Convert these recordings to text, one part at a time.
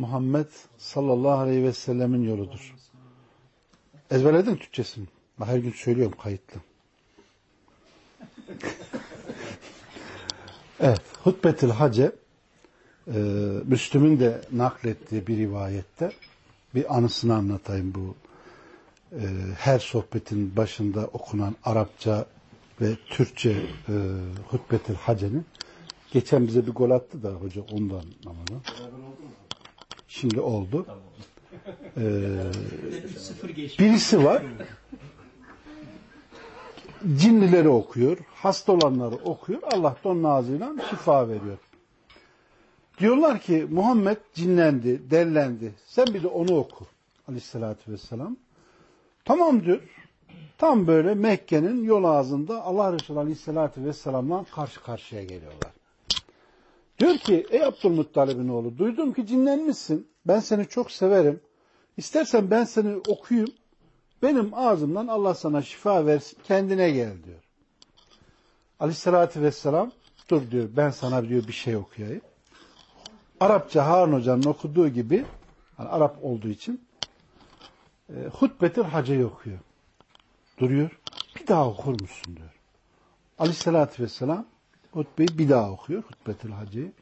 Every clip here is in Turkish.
Muhammed sallallahu aleyhi ve sellemin yoludur. Ezberledin Türkçesini. Her gün söylüyorum kayıtlı. evet. Hutbetül Hace e, Müslüm'ün de naklettiği bir rivayette bir anısını anlatayım bu e, her sohbetin başında okunan Arapça ve Türkçe e, Hutbetül Hace'nin geçen bize bir gol attı da hoca ondan anlamadım. Şimdi oldu. Ee, birisi var. Cinlileri okuyor. Hasta olanları okuyor. Allah da onun ağzıyla şifa veriyor. Diyorlar ki Muhammed cinlendi, dellendi. Sen bir de onu oku. Aleyhissalatü vesselam. Tamam diyor. Tam böyle Mekke'nin yol ağzında Allah Resulü Aleyhisselatü Vesselam'la karşı karşıya geliyorlar. Diyor ki ey Abdülmuttalib'in oğlu duydum ki cinlenmişsin. Ben seni çok severim. İstersen ben seni okuyayım. Benim ağzımdan Allah sana şifa versin. Kendine gel diyor. Aleyhissalatü vesselam dur diyor ben sana diyor bir şey okuyayım. Arapça Harun Hoca'nın okuduğu gibi yani Arap olduğu için e, Hutbetül Hacı'yı okuyor. Duruyor. Bir daha okur musun diyor. Aleyhissalatü vesselam hutbeyi bir daha okuyor. Hutbetül Hacı'yı.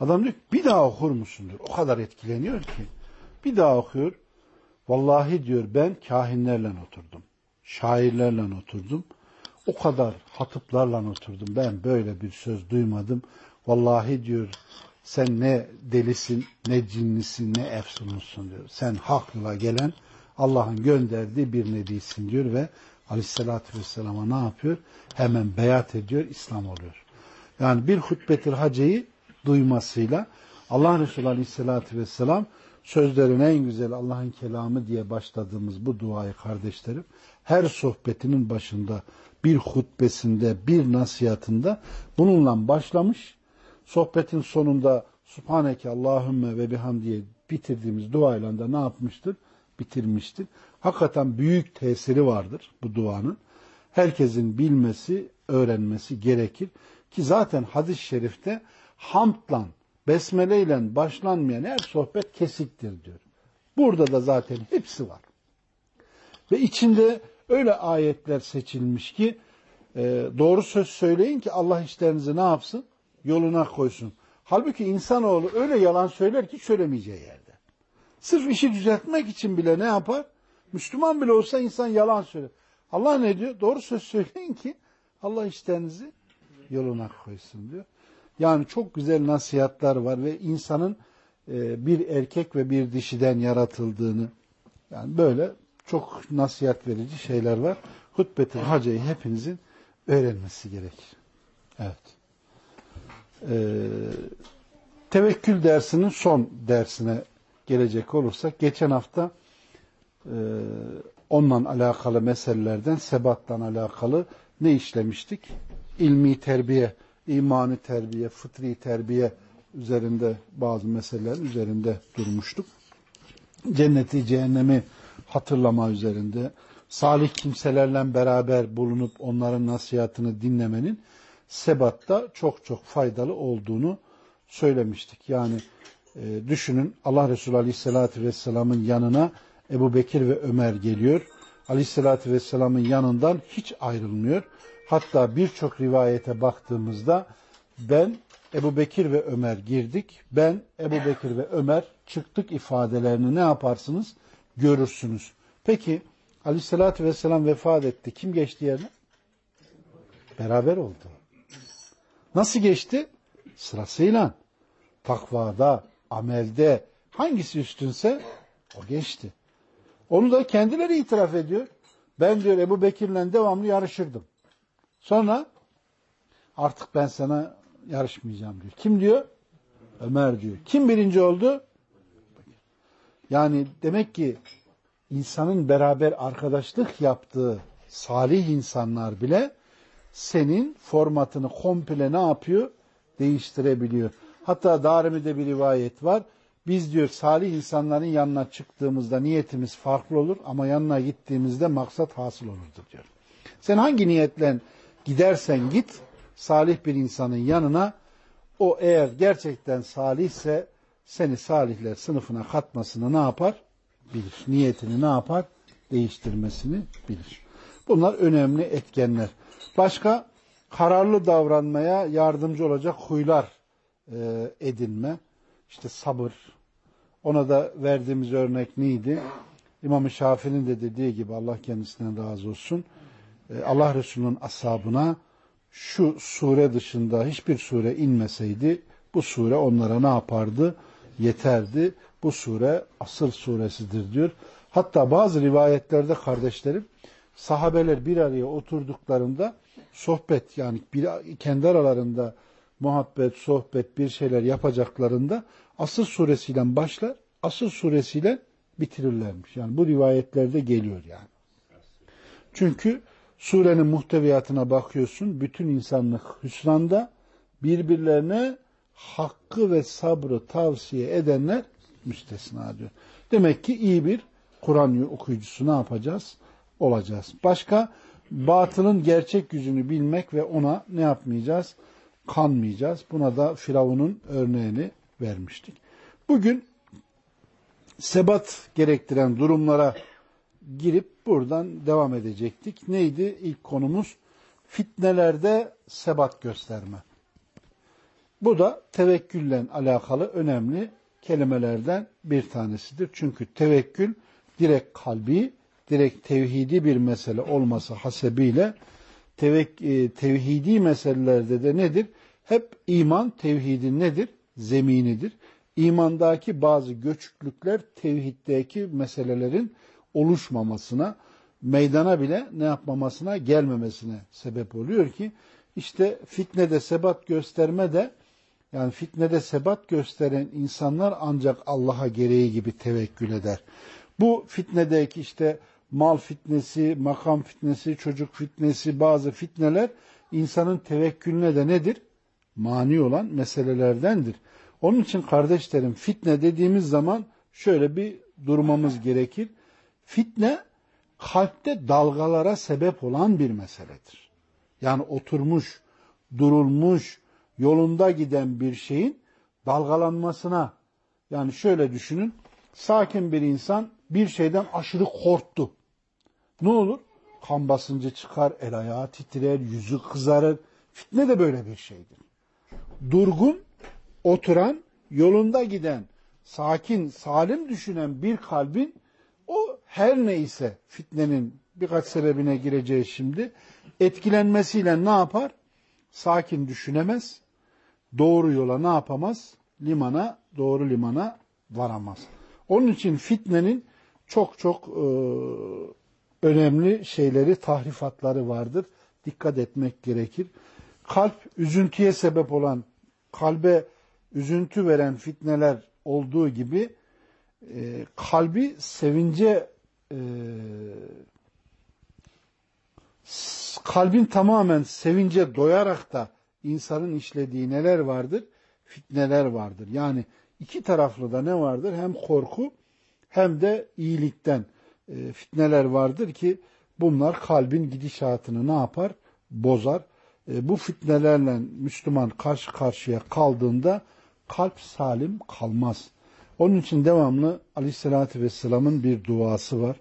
Adam diyor bir daha okur musun diyor. O kadar etkileniyor ki. Bir daha okuyor. Vallahi diyor ben kahinlerle oturdum. Şairlerle oturdum. O kadar hatıplarla oturdum. Ben böyle bir söz duymadım. Vallahi diyor sen ne delisin, ne cinlisin, ne efsunlusun diyor. Sen hak yola gelen Allah'ın gönderdiği bir nebisin diyor ve aleyhissalatü vesselama ne yapıyor? Hemen beyat ediyor, İslam oluyor. Yani bir hutbetir haceyi duymasıyla Allah Resulü Aleyhisselatü Vesselam sözlerin en güzel Allah'ın kelamı diye başladığımız bu duayı kardeşlerim her sohbetinin başında bir hutbesinde bir nasihatında bununla başlamış sohbetin sonunda Subhaneke Allahümme ve bihamdiye bitirdiğimiz duayla da ne yapmıştır? Bitirmiştir. Hakikaten büyük tesiri vardır bu duanın. Herkesin bilmesi, öğrenmesi gerekir. Ki zaten hadis-i şerifte hamdla, besmele ile başlanmayan her sohbet kesiktir diyor. Burada da zaten hepsi var. Ve içinde öyle ayetler seçilmiş ki e, doğru söz söyleyin ki Allah işlerinizi ne yapsın? Yoluna koysun. Halbuki insanoğlu öyle yalan söyler ki söylemeyeceği yerde. Sırf işi düzeltmek için bile ne yapar? Müslüman bile olsa insan yalan söyler. Allah ne diyor? Doğru söz söyleyin ki Allah işlerinizi yoluna koysun diyor. Yani çok güzel nasihatler var ve insanın e, bir erkek ve bir dişiden yaratıldığını yani böyle çok nasihat verici şeyler var. Hutbetül Hacı'yı hepinizin öğrenmesi gerekir. Evet. Ee, tevekkül dersinin son dersine gelecek olursak geçen hafta e, onunla alakalı meselelerden sebattan alakalı ne işlemiştik? İlmi terbiye imani terbiye, fıtri terbiye üzerinde bazı meselelerin üzerinde durmuştuk. Cenneti, cehennemi hatırlama üzerinde, salih kimselerle beraber bulunup onların nasihatını dinlemenin sebatta çok çok faydalı olduğunu söylemiştik. Yani e, düşünün Allah Resulü Aleyhisselatü Vesselam'ın yanına Ebu Bekir ve Ömer geliyor. Aleyhisselatü Vesselam'ın yanından hiç ayrılmıyor. Hatta birçok rivayete baktığımızda ben Ebu Bekir ve Ömer girdik. Ben Ebu Bekir ve Ömer çıktık ifadelerini ne yaparsınız? Görürsünüz. Peki Aleyhisselatü Vesselam vefat etti. Kim geçti yerine? Beraber oldu. Nasıl geçti? Sırasıyla. Takvada, amelde hangisi üstünse o geçti. Onu da kendileri itiraf ediyor. Ben diyor Ebu Bekir'le devamlı yarışırdım. Sonra artık ben sana yarışmayacağım diyor. Kim diyor? Ömer diyor. Kim birinci oldu? Yani demek ki insanın beraber arkadaşlık yaptığı salih insanlar bile senin formatını komple ne yapıyor? Değiştirebiliyor. Hatta Darimi'de bir rivayet var. Biz diyor salih insanların yanına çıktığımızda niyetimiz farklı olur ama yanına gittiğimizde maksat hasıl olurdur diyor. Sen hangi niyetle gidersen git salih bir insanın yanına o eğer gerçekten salihse seni salihler sınıfına katmasını ne yapar? Bilir. Niyetini ne yapar? Değiştirmesini bilir. Bunlar önemli etkenler. Başka kararlı davranmaya yardımcı olacak huylar e, edinme. İşte sabır. Ona da verdiğimiz örnek neydi? İmam-ı Şafii'nin de dediği gibi Allah kendisinden razı olsun. E, Allah Resulü'nün ashabına şu sure dışında hiçbir sure inmeseydi bu sure onlara ne yapardı? Yeterdi. Bu sure asıl suresidir diyor. Hatta bazı rivayetlerde kardeşlerim sahabeler bir araya oturduklarında sohbet yani bir, kendi aralarında muhabbet, sohbet bir şeyler yapacaklarında asıl suresiyle başlar, asıl suresiyle bitirirlermiş. Yani bu rivayetlerde geliyor yani. Çünkü surenin muhteviyatına bakıyorsun, bütün insanlık hüsranda birbirlerine hakkı ve sabrı tavsiye edenler müstesna diyor. Demek ki iyi bir Kur'an okuyucusu ne yapacağız? Olacağız. Başka batılın gerçek yüzünü bilmek ve ona ne yapmayacağız? Kanmayacağız. Buna da Firavun'un örneğini vermiştik. Bugün sebat gerektiren durumlara girip buradan devam edecektik. Neydi ilk konumuz? Fitnelerde sebat gösterme. Bu da tevekkülle alakalı önemli kelimelerden bir tanesidir. Çünkü tevekkül direkt kalbi, direkt tevhidi bir mesele olması hasebiyle tevek, e, tevhidi meselelerde de nedir? Hep iman tevhidin nedir? Zeminidir. İmandaki bazı göçüklükler tevhiddeki meselelerin oluşmamasına, meydana bile ne yapmamasına, gelmemesine sebep oluyor ki işte fitnede sebat gösterme de yani fitnede sebat gösteren insanlar ancak Allah'a gereği gibi tevekkül eder. Bu fitnedeki işte mal fitnesi, makam fitnesi, çocuk fitnesi, bazı fitneler insanın tevekkülüne de nedir? Mani olan meselelerdendir. Onun için kardeşlerim fitne dediğimiz zaman şöyle bir durmamız gerekir. Fitne kalpte dalgalara sebep olan bir meseledir. Yani oturmuş, durulmuş, yolunda giden bir şeyin dalgalanmasına yani şöyle düşünün sakin bir insan bir şeyden aşırı korktu. Ne olur? Kan basıncı çıkar, el ayağı titrer, yüzü kızarır. Fitne de böyle bir şeydir. Durgun, oturan, yolunda giden, sakin, salim düşünen bir kalbin o her neyse fitnenin birkaç sebebine gireceğiz şimdi. Etkilenmesiyle ne yapar? Sakin düşünemez. Doğru yola ne yapamaz? Limana, doğru limana varamaz. Onun için fitnenin çok çok e, önemli şeyleri, tahrifatları vardır. Dikkat etmek gerekir. Kalp üzüntüye sebep olan, kalbe üzüntü veren fitneler olduğu gibi e, kalbi sevince e, kalbin tamamen sevince doyarak da insanın işlediği neler vardır? Fitneler vardır. Yani iki taraflı da ne vardır? Hem korku hem de iyilikten e, fitneler vardır ki bunlar kalbin gidişatını ne yapar? Bozar. E, bu fitnelerle Müslüman karşı karşıya kaldığında kalp salim kalmaz. Onun için devamlı Aleyhisselatü Vesselam'ın bir duası var.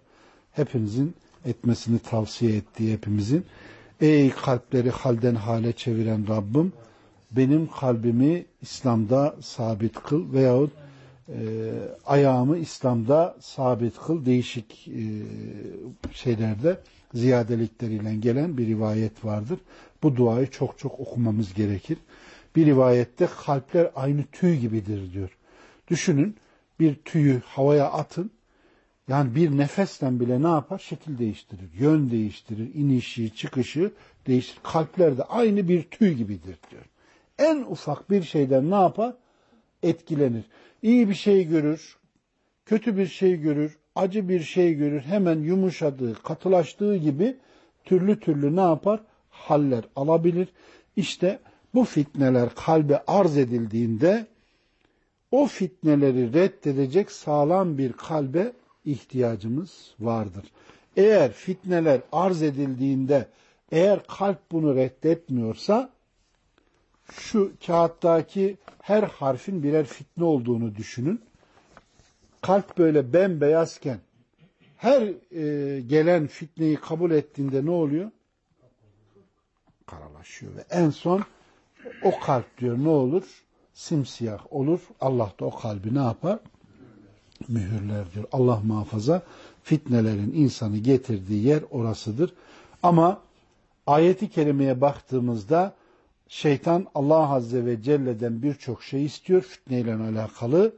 Hepinizin etmesini tavsiye ettiği hepimizin. Ey kalpleri halden hale çeviren Rabbim benim kalbimi İslam'da sabit kıl veyahut e, ayağımı İslam'da sabit kıl değişik e, şeylerde ziyadelikleriyle gelen bir rivayet vardır. Bu duayı çok çok okumamız gerekir. Bir rivayette kalpler aynı tüy gibidir diyor. Düşünün bir tüyü havaya atın. Yani bir nefesten bile ne yapar? Şekil değiştirir, yön değiştirir, inişi, çıkışı değiştirir. Kalpler de aynı bir tüy gibidir diyor. En ufak bir şeyden ne yapar? Etkilenir. İyi bir şey görür, kötü bir şey görür, acı bir şey görür, hemen yumuşadığı, katılaştığı gibi türlü türlü ne yapar? Haller alabilir. İşte bu fitneler kalbe arz edildiğinde o fitneleri reddedecek sağlam bir kalbe ihtiyacımız vardır. Eğer fitneler arz edildiğinde eğer kalp bunu reddetmiyorsa şu kağıttaki her harfin birer fitne olduğunu düşünün. Kalp böyle bembeyazken her e, gelen fitneyi kabul ettiğinde ne oluyor? Karalaşıyor ve en son o kalp diyor ne olur? Simsiyah olur. Allah da o kalbi ne yapar? Mühürler diyor. Allah muhafaza fitnelerin insanı getirdiği yer orasıdır. Ama ayeti kerimeye baktığımızda şeytan Allah Azze ve Celle'den birçok şey istiyor fitneyle alakalı.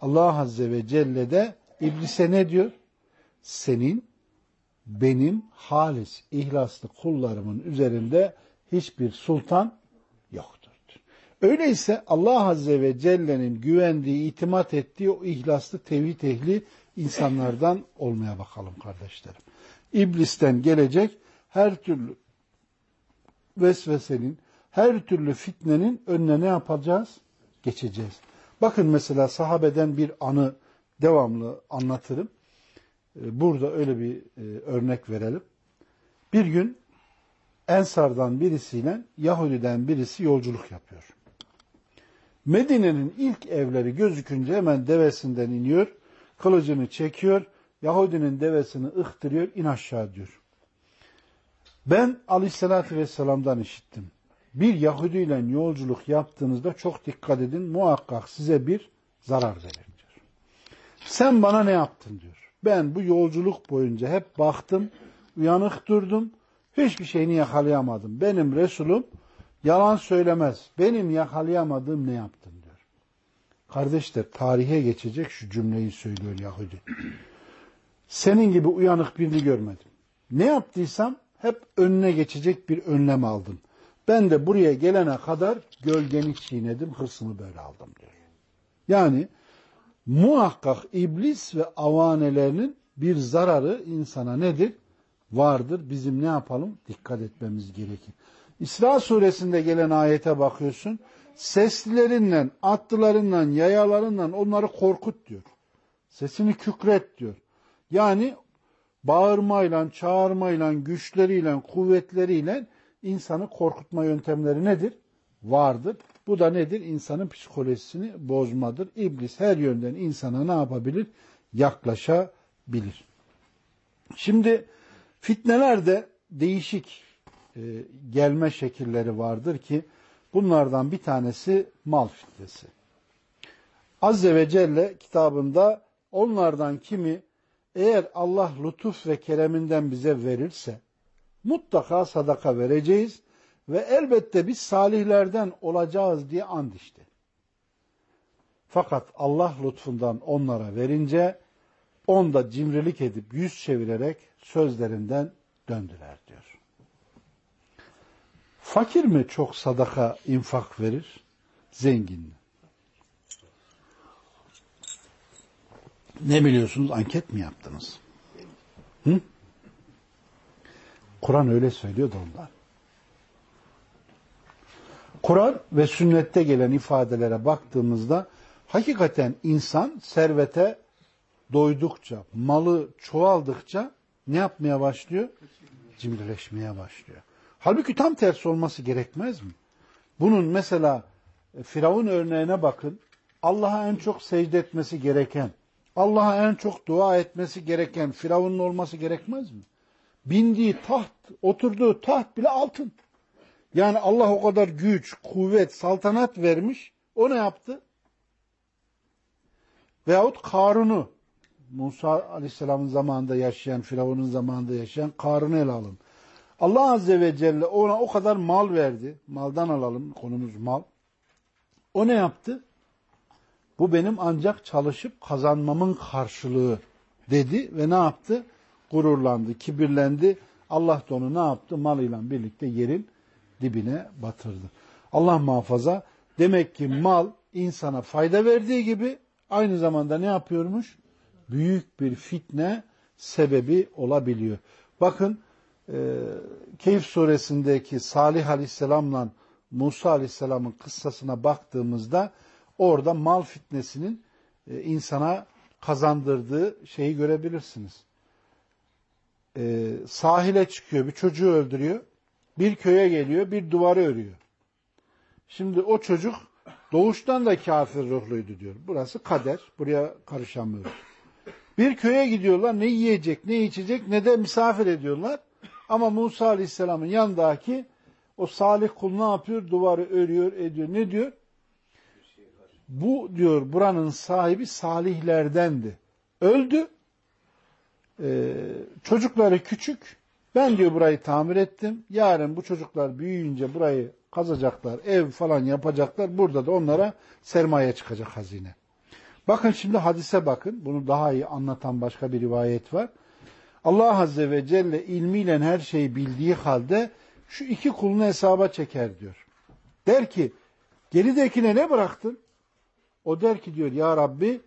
Allah Azze ve Celle de iblise ne diyor? Senin benim halis, ihlaslı kullarımın üzerinde hiçbir sultan yoktur. Öyleyse Allah Azze ve Celle'nin güvendiği, itimat ettiği o ihlaslı tevhid ehli insanlardan olmaya bakalım kardeşlerim. İblisten gelecek her türlü vesvesenin, her türlü fitnenin önüne ne yapacağız? Geçeceğiz. Bakın mesela sahabeden bir anı devamlı anlatırım. Ee, burada öyle bir e, örnek verelim. Bir gün Ensardan birisiyle Yahudi'den birisi yolculuk yapıyor. Medine'nin ilk evleri gözükünce hemen devesinden iniyor, kılıcını çekiyor, Yahudinin devesini ıhtırıyor, in aşağı diyor. Ben aleyhissalatü vesselam'dan işittim. Bir Yahudi ile yolculuk yaptığınızda çok dikkat edin, muhakkak size bir zarar verir diyor. Sen bana ne yaptın diyor. Ben bu yolculuk boyunca hep baktım, uyanık durdum, hiçbir şeyini yakalayamadım. Benim Resulüm yalan söylemez. Benim yakalayamadığım ne yaptın diyor. Kardeşler tarihe geçecek şu cümleyi söylüyor Yahudi. Senin gibi uyanık birini görmedim. Ne yaptıysam hep önüne geçecek bir önlem aldım. Ben de buraya gelene kadar gölgeni çiğnedim, hırsımı böyle aldım diyor. Yani muhakkak iblis ve avanelerinin bir zararı insana nedir? Vardır. Bizim ne yapalım? Dikkat etmemiz gerekir. İsra suresinde gelen ayete bakıyorsun. Seslerinden, attılarından, yayalarından onları korkut diyor. Sesini kükret diyor. Yani bağırmayla, çağırmayla, güçleriyle, kuvvetleriyle insanı korkutma yöntemleri nedir? Vardır. Bu da nedir? İnsanın psikolojisini bozmadır. İblis her yönden insana ne yapabilir? Yaklaşabilir. Şimdi fitnelerde değişik e, gelme şekilleri vardır ki bunlardan bir tanesi mal fitnesi. Azze ve Celle kitabında onlardan kimi eğer Allah lütuf ve kereminden bize verirse mutlaka sadaka vereceğiz ve elbette biz salihlerden olacağız diye and içti. Fakat Allah lütfundan onlara verince onda cimrilik edip yüz çevirerek sözlerinden döndüler diyor. Fakir mi çok sadaka infak verir? Zengin mi? Ne biliyorsunuz? Anket mi yaptınız? Hı? Kur'an öyle söylüyor da ondan. Kur'an ve sünnette gelen ifadelere baktığımızda hakikaten insan servete doydukça, malı çoğaldıkça ne yapmaya başlıyor? Cimrileşmeye başlıyor. Halbuki tam tersi olması gerekmez mi? Bunun mesela e, Firavun örneğine bakın. Allah'a en çok secde etmesi gereken, Allah'a en çok dua etmesi gereken Firavun'un olması gerekmez mi? Bindiği taht, oturduğu taht bile altın. Yani Allah o kadar güç, kuvvet, saltanat vermiş. O ne yaptı? Veyahut Karun'u, Musa Aleyhisselam'ın zamanında yaşayan, Firavun'un zamanında yaşayan Karun'u ele alın. Allah Azze ve Celle ona o kadar mal verdi. Maldan alalım, konumuz mal. O ne yaptı? Bu benim ancak çalışıp kazanmamın karşılığı dedi ve ne yaptı? Gururlandı, kibirlendi. Allah da onu ne yaptı? Malıyla birlikte yerin dibine batırdı. Allah muhafaza demek ki mal insana fayda verdiği gibi aynı zamanda ne yapıyormuş? büyük bir fitne sebebi olabiliyor. Bakın e, Keyif suresindeki Salih Aleyhisselam'la Musa Aleyhisselam'ın kıssasına baktığımızda orada mal fitnesinin e, insana kazandırdığı şeyi görebilirsiniz. E, sahile çıkıyor, bir çocuğu öldürüyor, bir köye geliyor, bir duvarı örüyor. Şimdi o çocuk doğuştan da kafir ruhluydu diyor. Burası kader, buraya karışamıyoruz. Bir köye gidiyorlar, ne yiyecek, ne içecek, ne de misafir ediyorlar. Ama Musa Aleyhisselam'ın yanındaki o salih kul ne yapıyor? Duvarı örüyor, ediyor. Ne diyor? Bu diyor buranın sahibi salihlerdendi. Öldü. Ee, çocukları küçük. Ben diyor burayı tamir ettim. Yarın bu çocuklar büyüyünce burayı kazacaklar, ev falan yapacaklar. Burada da onlara sermaye çıkacak hazine. Bakın şimdi hadise bakın. Bunu daha iyi anlatan başka bir rivayet var. Allah Azze ve Celle ilmiyle her şeyi bildiği halde şu iki kulunu hesaba çeker diyor. Der ki geridekine ne bıraktın? O der ki diyor ya Rabbi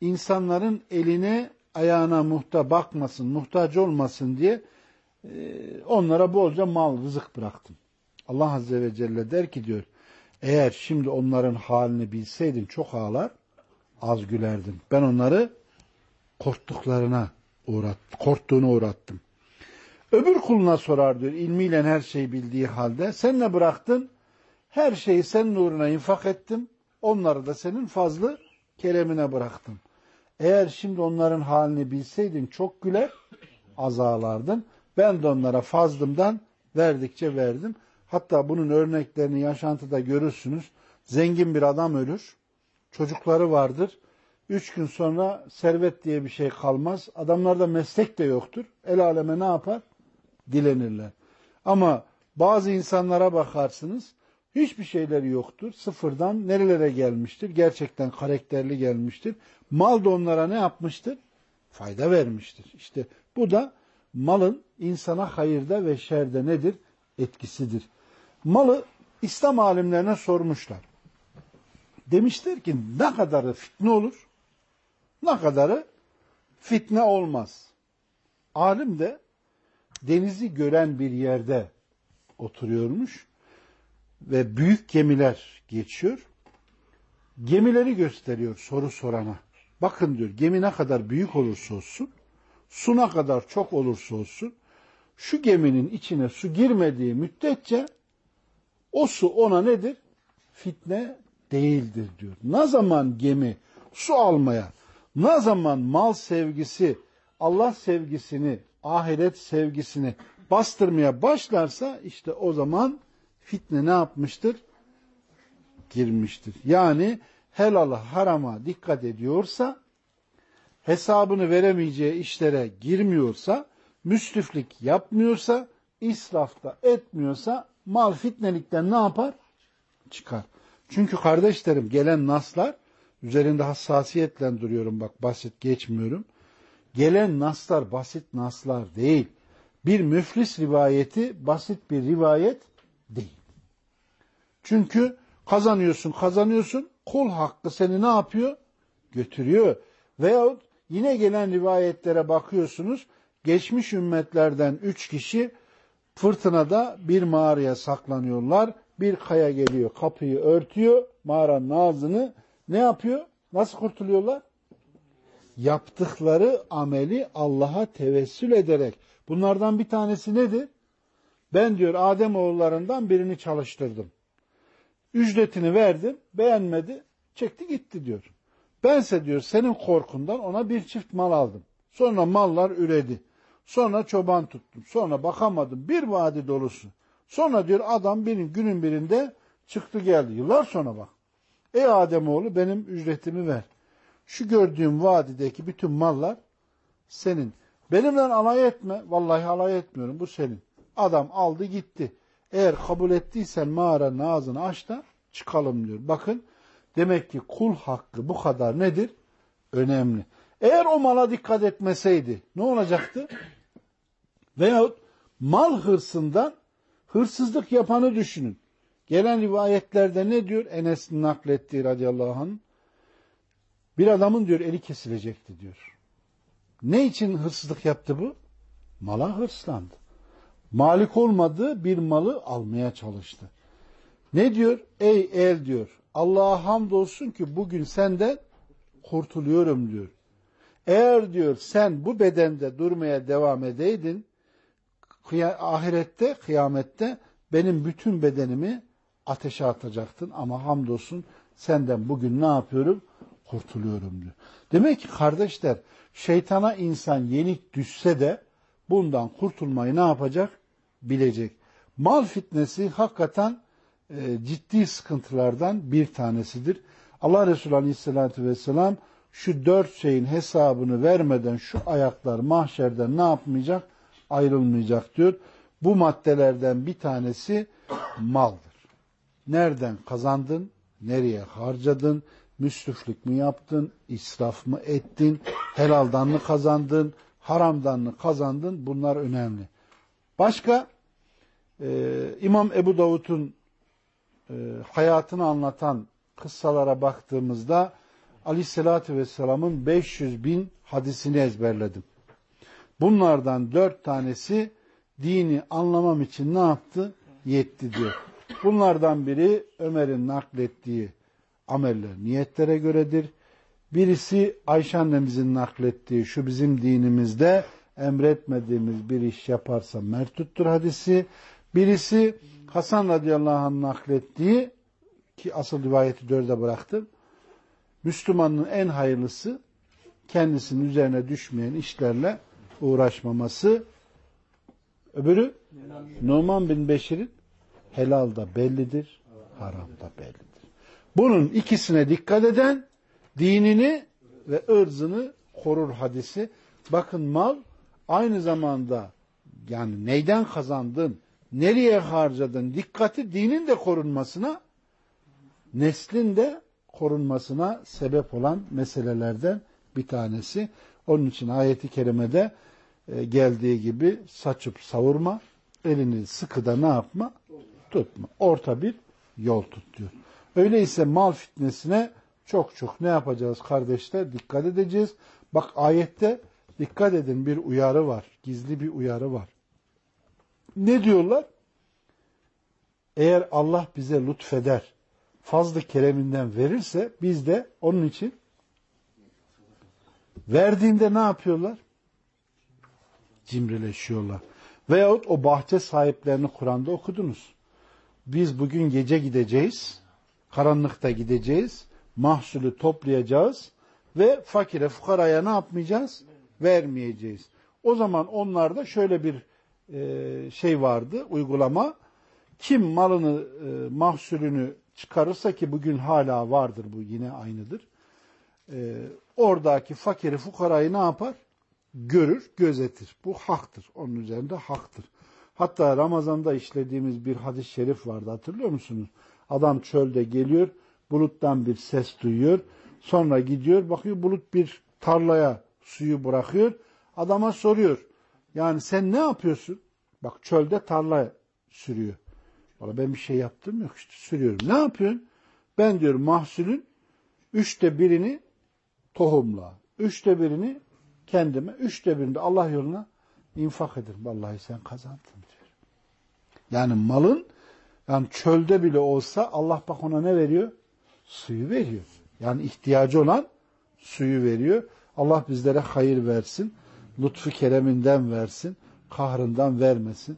insanların eline ayağına muhta bakmasın, muhtaç olmasın diye e, onlara bolca mal, rızık bıraktım. Allah Azze ve Celle der ki diyor eğer şimdi onların halini bilseydin çok ağlar, az gülerdin. Ben onları korktuklarına uğrat, korktuğunu uğrattım. Öbür kuluna sorar diyor ilmiyle her şeyi bildiği halde. Sen ne bıraktın? Her şeyi senin uğruna infak ettim. Onları da senin fazlı keremine bıraktım. Eğer şimdi onların halini bilseydin çok güler, az ağlardın. Ben de onlara fazlımdan verdikçe verdim. Hatta bunun örneklerini yaşantıda görürsünüz. Zengin bir adam ölür. Çocukları vardır. Üç gün sonra servet diye bir şey kalmaz. Adamlarda meslek de yoktur. El aleme ne yapar? Dilenirler. Ama bazı insanlara bakarsınız hiçbir şeyleri yoktur. Sıfırdan nerelere gelmiştir? Gerçekten karakterli gelmiştir. Mal da onlara ne yapmıştır? Fayda vermiştir. İşte bu da malın insana hayırda ve şerde nedir? Etkisidir. Malı İslam alimlerine sormuşlar. Demişler ki ne kadarı fitne olur, ne kadarı fitne olmaz. Alim de denizi gören bir yerde oturuyormuş ve büyük gemiler geçiyor. Gemileri gösteriyor soru sorana. Bakın diyor gemi ne kadar büyük olursa olsun, su ne kadar çok olursa olsun, şu geminin içine su girmediği müddetçe o su ona nedir? Fitne değildir diyor. Ne zaman gemi su almaya, ne zaman mal sevgisi, Allah sevgisini, ahiret sevgisini bastırmaya başlarsa işte o zaman fitne ne yapmıştır? Girmiştir. Yani helala harama dikkat ediyorsa, hesabını veremeyeceği işlere girmiyorsa, müsriflik yapmıyorsa, israfta etmiyorsa mal fitnelikten ne yapar? Çıkar. Çünkü kardeşlerim gelen naslar üzerinde hassasiyetle duruyorum bak basit geçmiyorum. Gelen naslar basit naslar değil. Bir müflis rivayeti basit bir rivayet değil. Çünkü kazanıyorsun kazanıyorsun kul hakkı seni ne yapıyor? Götürüyor. Veyahut yine gelen rivayetlere bakıyorsunuz geçmiş ümmetlerden üç kişi fırtınada bir mağaraya saklanıyorlar bir kaya geliyor, kapıyı örtüyor, mağaranın ağzını ne yapıyor? Nasıl kurtuluyorlar? Yaptıkları ameli Allah'a tevessül ederek. Bunlardan bir tanesi nedir? Ben diyor Adem oğullarından birini çalıştırdım. Ücretini verdim, beğenmedi, çekti gitti diyor. Bense diyor senin korkundan ona bir çift mal aldım. Sonra mallar üredi. Sonra çoban tuttum. Sonra bakamadım. Bir vadi dolusu. Sonra diyor adam benim günün birinde çıktı geldi. Yıllar sonra bak. Ey Ademoğlu benim ücretimi ver. Şu gördüğüm vadideki bütün mallar senin. Benimle alay etme. Vallahi alay etmiyorum. Bu senin. Adam aldı gitti. Eğer kabul ettiysen mağaranın ağzını aç da çıkalım diyor. Bakın demek ki kul hakkı bu kadar nedir? Önemli. Eğer o mala dikkat etmeseydi ne olacaktı? Veyahut mal hırsından Hırsızlık yapanı düşünün. Gelen rivayetlerde ne diyor? Enes'in naklettiği radıyallahu anh. Bir adamın diyor eli kesilecekti diyor. Ne için hırsızlık yaptı bu? Mala hırslandı. Malik olmadığı bir malı almaya çalıştı. Ne diyor? Ey el diyor. Allah'a hamdolsun ki bugün senden kurtuluyorum diyor. Eğer diyor sen bu bedende durmaya devam edeydin, ahirette, kıyamette benim bütün bedenimi ateşe atacaktın ama hamdolsun senden bugün ne yapıyorum? Kurtuluyorum diyor. Demek ki kardeşler şeytana insan yenik düşse de bundan kurtulmayı ne yapacak? Bilecek. Mal fitnesi hakikaten e, ciddi sıkıntılardan bir tanesidir. Allah Resulü Aleyhisselatü Vesselam şu dört şeyin hesabını vermeden şu ayaklar mahşerden ne yapmayacak? Ayrılmayacak diyor. Bu maddelerden bir tanesi maldır. Nereden kazandın? Nereye harcadın? Müsriflik mi yaptın? İsraf mı ettin? Helaldan mı kazandın? Haramdan mı kazandın? Bunlar önemli. Başka e, İmam Ebu Davud'un e, hayatını anlatan kıssalara baktığımızda Aleyhisselatü Vesselam'ın 500 bin hadisini ezberledim. Bunlardan dört tanesi dini anlamam için ne yaptı? Yetti diyor. Bunlardan biri Ömer'in naklettiği ameller niyetlere göredir. Birisi Ayşe annemizin naklettiği şu bizim dinimizde emretmediğimiz bir iş yaparsa mertuttur hadisi. Birisi Hasan radıyallahu anh naklettiği ki asıl rivayeti dörde bıraktım. Müslümanın en hayırlısı kendisinin üzerine düşmeyen işlerle uğraşmaması. Öbürü Numan bin Beşir'in helal da bellidir, haram da bellidir. Bunun ikisine dikkat eden dinini ve ırzını korur hadisi. Bakın mal aynı zamanda yani neyden kazandın, nereye harcadın dikkati dinin de korunmasına, neslin de korunmasına sebep olan meselelerden bir tanesi. Onun için ayeti kerimede e, geldiği gibi saçıp savurma, elini sıkıda ne yapma? Tutma. Orta bir yol tut diyor. Öyleyse mal fitnesine çok çok ne yapacağız kardeşler? Dikkat edeceğiz. Bak ayette dikkat edin bir uyarı var. Gizli bir uyarı var. Ne diyorlar? Eğer Allah bize lütfeder, fazla kereminden verirse biz de onun için verdiğinde ne yapıyorlar? Cimrileşiyorlar. Veyahut o bahçe sahiplerini Kur'an'da okudunuz. Biz bugün gece gideceğiz, karanlıkta gideceğiz, mahsulü toplayacağız ve fakire, fukaraya ne yapmayacağız? Vermeyeceğiz. O zaman onlarda şöyle bir e, şey vardı, uygulama. Kim malını, e, mahsulünü çıkarırsa ki bugün hala vardır bu yine aynıdır. E, oradaki fakiri, fukarayı ne yapar? Görür, gözetir. Bu haktır. Onun üzerinde haktır. Hatta Ramazan'da işlediğimiz bir hadis-i şerif vardı hatırlıyor musunuz? Adam çölde geliyor, buluttan bir ses duyuyor. Sonra gidiyor, bakıyor bulut bir tarlaya suyu bırakıyor. Adama soruyor. Yani sen ne yapıyorsun? Bak çölde tarla sürüyor. Valla ben bir şey yaptım yok işte sürüyorum. Ne yapıyorsun? Ben diyor mahsulün üçte birini tohumla, üçte birini kendime, üçte birini de Allah yoluna infak ederim. Vallahi sen kazandın diyor. Yani malın yani çölde bile olsa Allah bak ona ne veriyor? Suyu veriyor. Yani ihtiyacı olan suyu veriyor. Allah bizlere hayır versin. Lütfu kereminden versin. Kahrından vermesin.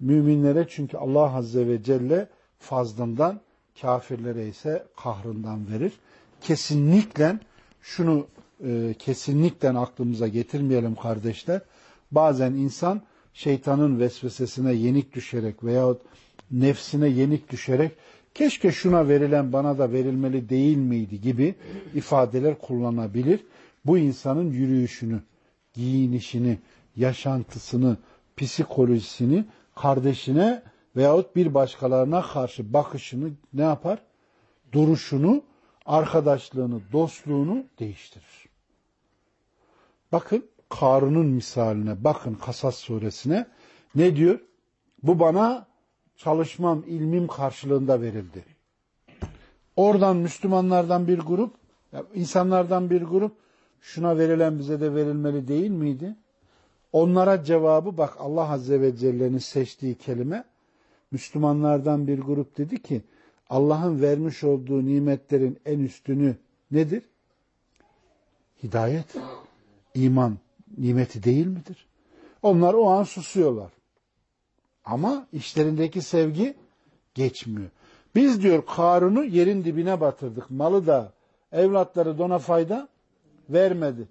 Müminlere çünkü Allah Azze ve Celle fazlından, kafirlere ise kahrından verir. Kesinlikle şunu e, kesinlikle aklımıza getirmeyelim kardeşler. Bazen insan şeytanın vesvesesine yenik düşerek veyahut nefsine yenik düşerek keşke şuna verilen bana da verilmeli değil miydi gibi ifadeler kullanabilir. Bu insanın yürüyüşünü, giyinişini, yaşantısını, psikolojisini kardeşine veyahut bir başkalarına karşı bakışını ne yapar? Duruşunu, arkadaşlığını, dostluğunu değiştirir. Bakın Karun'un misaline, bakın Kasas suresine ne diyor? Bu bana çalışmam, ilmim karşılığında verildi. Oradan Müslümanlardan bir grup, insanlardan bir grup şuna verilen bize de verilmeli değil miydi? Onlara cevabı bak Allah Azze ve Celle'nin seçtiği kelime Müslümanlardan bir grup dedi ki Allah'ın vermiş olduğu nimetlerin en üstünü nedir? Hidayet, iman nimeti değil midir? Onlar o an susuyorlar. Ama işlerindeki sevgi geçmiyor. Biz diyor Karun'u yerin dibine batırdık. Malı da evlatları dona fayda vermedi.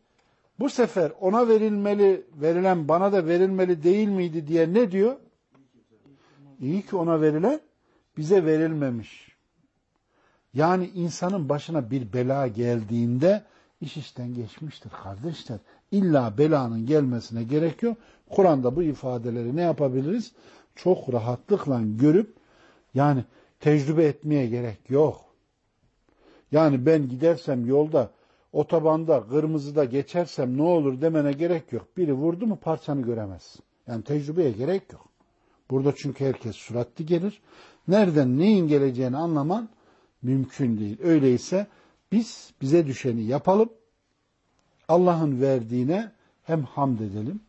Bu sefer ona verilmeli, verilen bana da verilmeli değil miydi diye ne diyor? İyi ki ona verilen bize verilmemiş. Yani insanın başına bir bela geldiğinde iş işten geçmiştir kardeşler. İlla belanın gelmesine gerek yok. Kur'an'da bu ifadeleri ne yapabiliriz? Çok rahatlıkla görüp yani tecrübe etmeye gerek yok. Yani ben gidersem yolda otobanda kırmızıda geçersem ne olur demene gerek yok. Biri vurdu mu parçanı göremezsin. Yani tecrübeye gerek yok. Burada çünkü herkes suratlı gelir. Nereden neyin geleceğini anlaman mümkün değil. Öyleyse biz bize düşeni yapalım. Allah'ın verdiğine hem hamd edelim,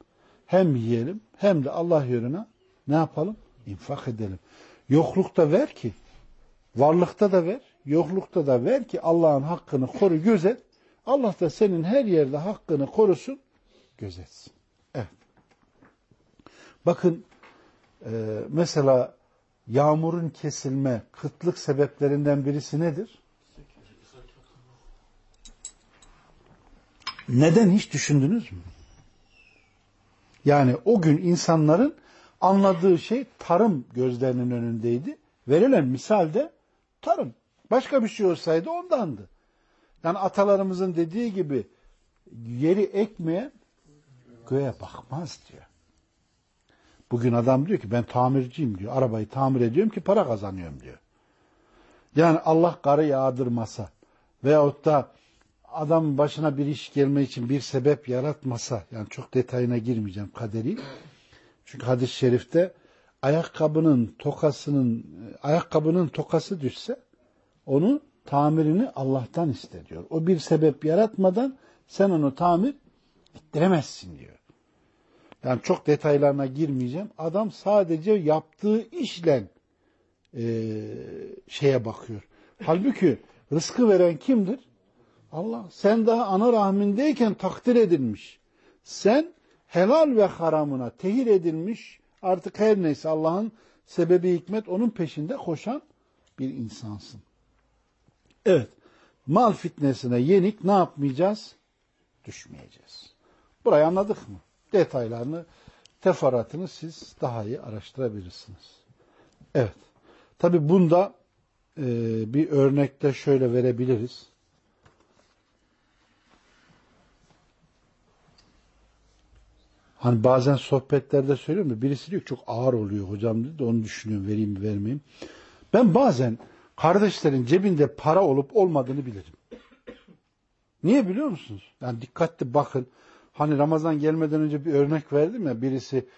hem yiyelim, hem de Allah yoluna ne yapalım? İnfak edelim. Yoklukta ver ki, varlıkta da ver, yoklukta da ver ki Allah'ın hakkını koru, gözet. Allah da senin her yerde hakkını korusun, gözetsin. Evet. Bakın e, mesela yağmurun kesilme, kıtlık sebeplerinden birisi nedir? Neden hiç düşündünüz mü? Yani o gün insanların anladığı şey tarım gözlerinin önündeydi. Verilen misal de tarım. Başka bir şey olsaydı ondandı. Yani atalarımızın dediği gibi yeri ekmeyen göğe bakmaz diyor. Bugün adam diyor ki ben tamirciyim diyor. Arabayı tamir ediyorum ki para kazanıyorum diyor. Yani Allah karı yağdırmasa veyahut da adam başına bir iş gelme için bir sebep yaratmasa yani çok detayına girmeyeceğim kaderi. Çünkü hadis-i şerifte ayakkabının tokasının ayakkabının tokası düşse onu tamirini Allah'tan iste diyor. O bir sebep yaratmadan sen onu tamir ettiremezsin diyor. Yani çok detaylarına girmeyeceğim. Adam sadece yaptığı işle e, şeye bakıyor. Halbuki rızkı veren kimdir? Allah. Sen daha ana rahmindeyken takdir edilmiş. Sen helal ve haramına tehir edilmiş artık her neyse Allah'ın sebebi hikmet onun peşinde koşan bir insansın. Evet. Mal fitnesine yenik ne yapmayacağız? Düşmeyeceğiz. Burayı anladık mı? Detaylarını, teferruatını siz daha iyi araştırabilirsiniz. Evet. Tabi bunda e, bir örnekte şöyle verebiliriz. Hani bazen sohbetlerde söylüyorum da birisi diyor çok ağır oluyor hocam dedi de onu düşünüyorum vereyim mi vermeyeyim. Ben bazen kardeşlerin cebinde para olup olmadığını bilirim. Niye biliyor musunuz? Yani dikkatli bakın. Hani Ramazan gelmeden önce bir örnek verdim ya birisi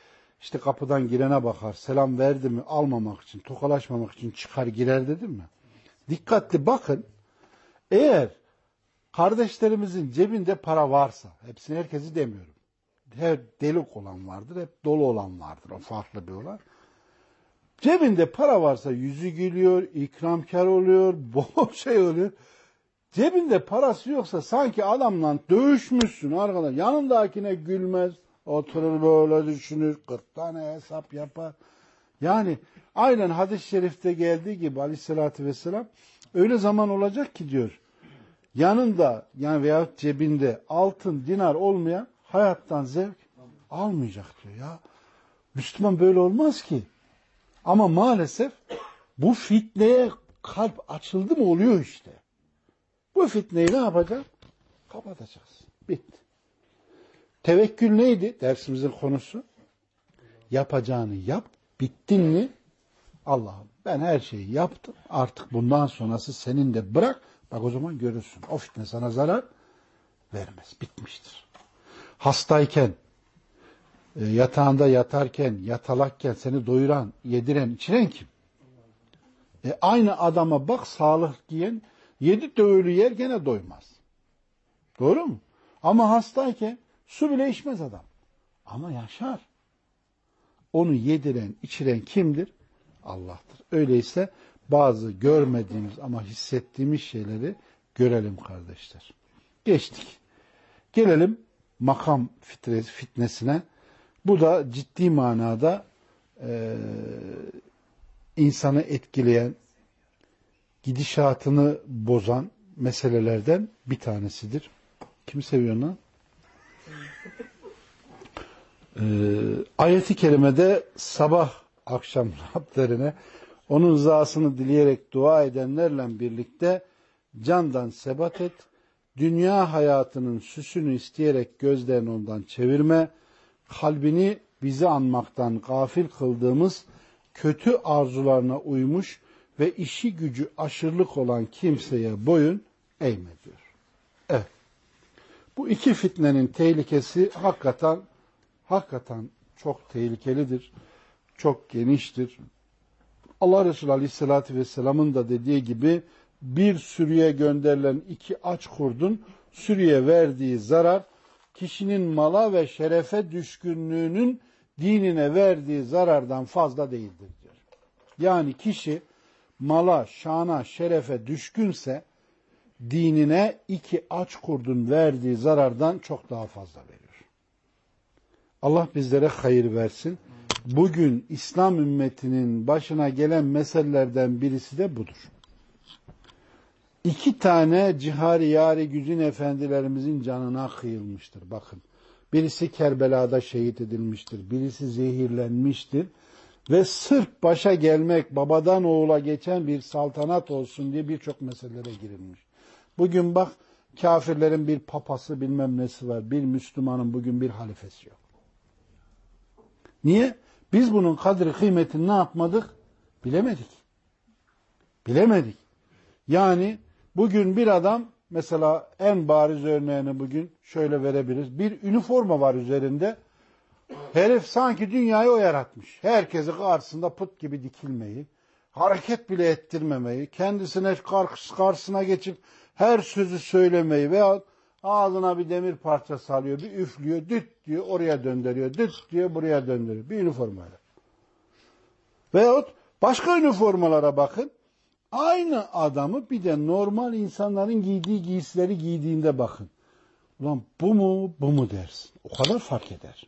işte kapıdan girene bakar. Selam verdi mi almamak için, tokalaşmamak için çıkar girer dedim mi? Dikkatli bakın. Eğer kardeşlerimizin cebinde para varsa, hepsini herkesi demiyorum. Her delik olan vardır, hep dolu olan vardır. O farklı bir olay. Cebinde para varsa yüzü gülüyor, ikramkar oluyor, bol şey oluyor. Cebinde parası yoksa sanki adamla dövüşmüşsün arkadaş. Yanındakine gülmez. Oturur böyle düşünür. 40 tane hesap yapar. Yani aynen hadis-i şerifte geldiği gibi aleyhissalatü vesselam öyle zaman olacak ki diyor. Yanında yani veya cebinde altın dinar olmayan hayattan zevk almayacak diyor ya. Müslüman böyle olmaz ki. Ama maalesef bu fitneye kalp açıldı mı oluyor işte. Bu fitneyi ne yapacağız? Kapatacağız. Bitti. Tevekkül neydi? Dersimizin konusu. Yapacağını yap. Bittin mi? Allah'ım ben her şeyi yaptım. Artık bundan sonrası senin de bırak. Bak o zaman görürsün. O fitne sana zarar vermez. Bitmiştir. Hastayken, yatağında yatarken, yatalakken seni doyuran, yediren, içiren kim? E, aynı adama bak sağlık giyen, yedi de ölü yer gene doymaz. Doğru mu? Ama hastayken su bile içmez adam. Ama yaşar. Onu yediren, içiren kimdir? Allah'tır. Öyleyse bazı görmediğimiz ama hissettiğimiz şeyleri görelim kardeşler. Geçtik. Gelelim makam fitnesine. Bu da ciddi manada e, insanı etkileyen, gidişatını bozan meselelerden bir tanesidir. Kimi seviyor lan? Ee, ayeti kerimede sabah akşam Rablerine onun rızasını dileyerek dua edenlerle birlikte candan sebat et, dünya hayatının süsünü isteyerek gözlerini ondan çevirme, kalbini bizi anmaktan gafil kıldığımız kötü arzularına uymuş ve işi gücü aşırılık olan kimseye boyun eğme diyor. Evet. Bu iki fitnenin tehlikesi hakikaten hakikaten çok tehlikelidir. Çok geniştir. Allah Resulü Aleyhisselatü Vesselam'ın da dediği gibi bir sürüye gönderilen iki aç kurdun sürüye verdiği zarar kişinin mala ve şerefe düşkünlüğünün dinine verdiği zarardan fazla değildir diyor. Yani kişi mala, şana, şerefe düşkünse dinine iki aç kurdun verdiği zarardan çok daha fazla veriyor. Allah bizlere hayır versin. Bugün İslam ümmetinin başına gelen meselelerden birisi de budur. İki tane cihari yari güzün efendilerimizin canına kıyılmıştır. Bakın. Birisi Kerbela'da şehit edilmiştir. Birisi zehirlenmiştir. Ve sırf başa gelmek, babadan oğula geçen bir saltanat olsun diye birçok meselelere girilmiş. Bugün bak kafirlerin bir papası bilmem nesi var. Bir Müslümanın bugün bir halifesi yok. Niye? Biz bunun kadri kıymetini ne yapmadık? Bilemedik. Bilemedik. Yani bugün bir adam mesela en bariz örneğini bugün şöyle verebiliriz. Bir üniforma var üzerinde. Herif sanki dünyayı o yaratmış. Herkesi karşısında put gibi dikilmeyi, hareket bile ettirmemeyi, kendisine karşısına geçip her sözü söylemeyi veya ağzına bir demir parçası alıyor, bir üflüyor, düt diyor oraya döndürüyor, düt diyor buraya döndürüyor. Bir üniformayla. Veyahut başka üniformalara bakın. Aynı adamı bir de normal insanların giydiği giysileri giydiğinde bakın. Ulan bu mu bu mu dersin. O kadar fark eder.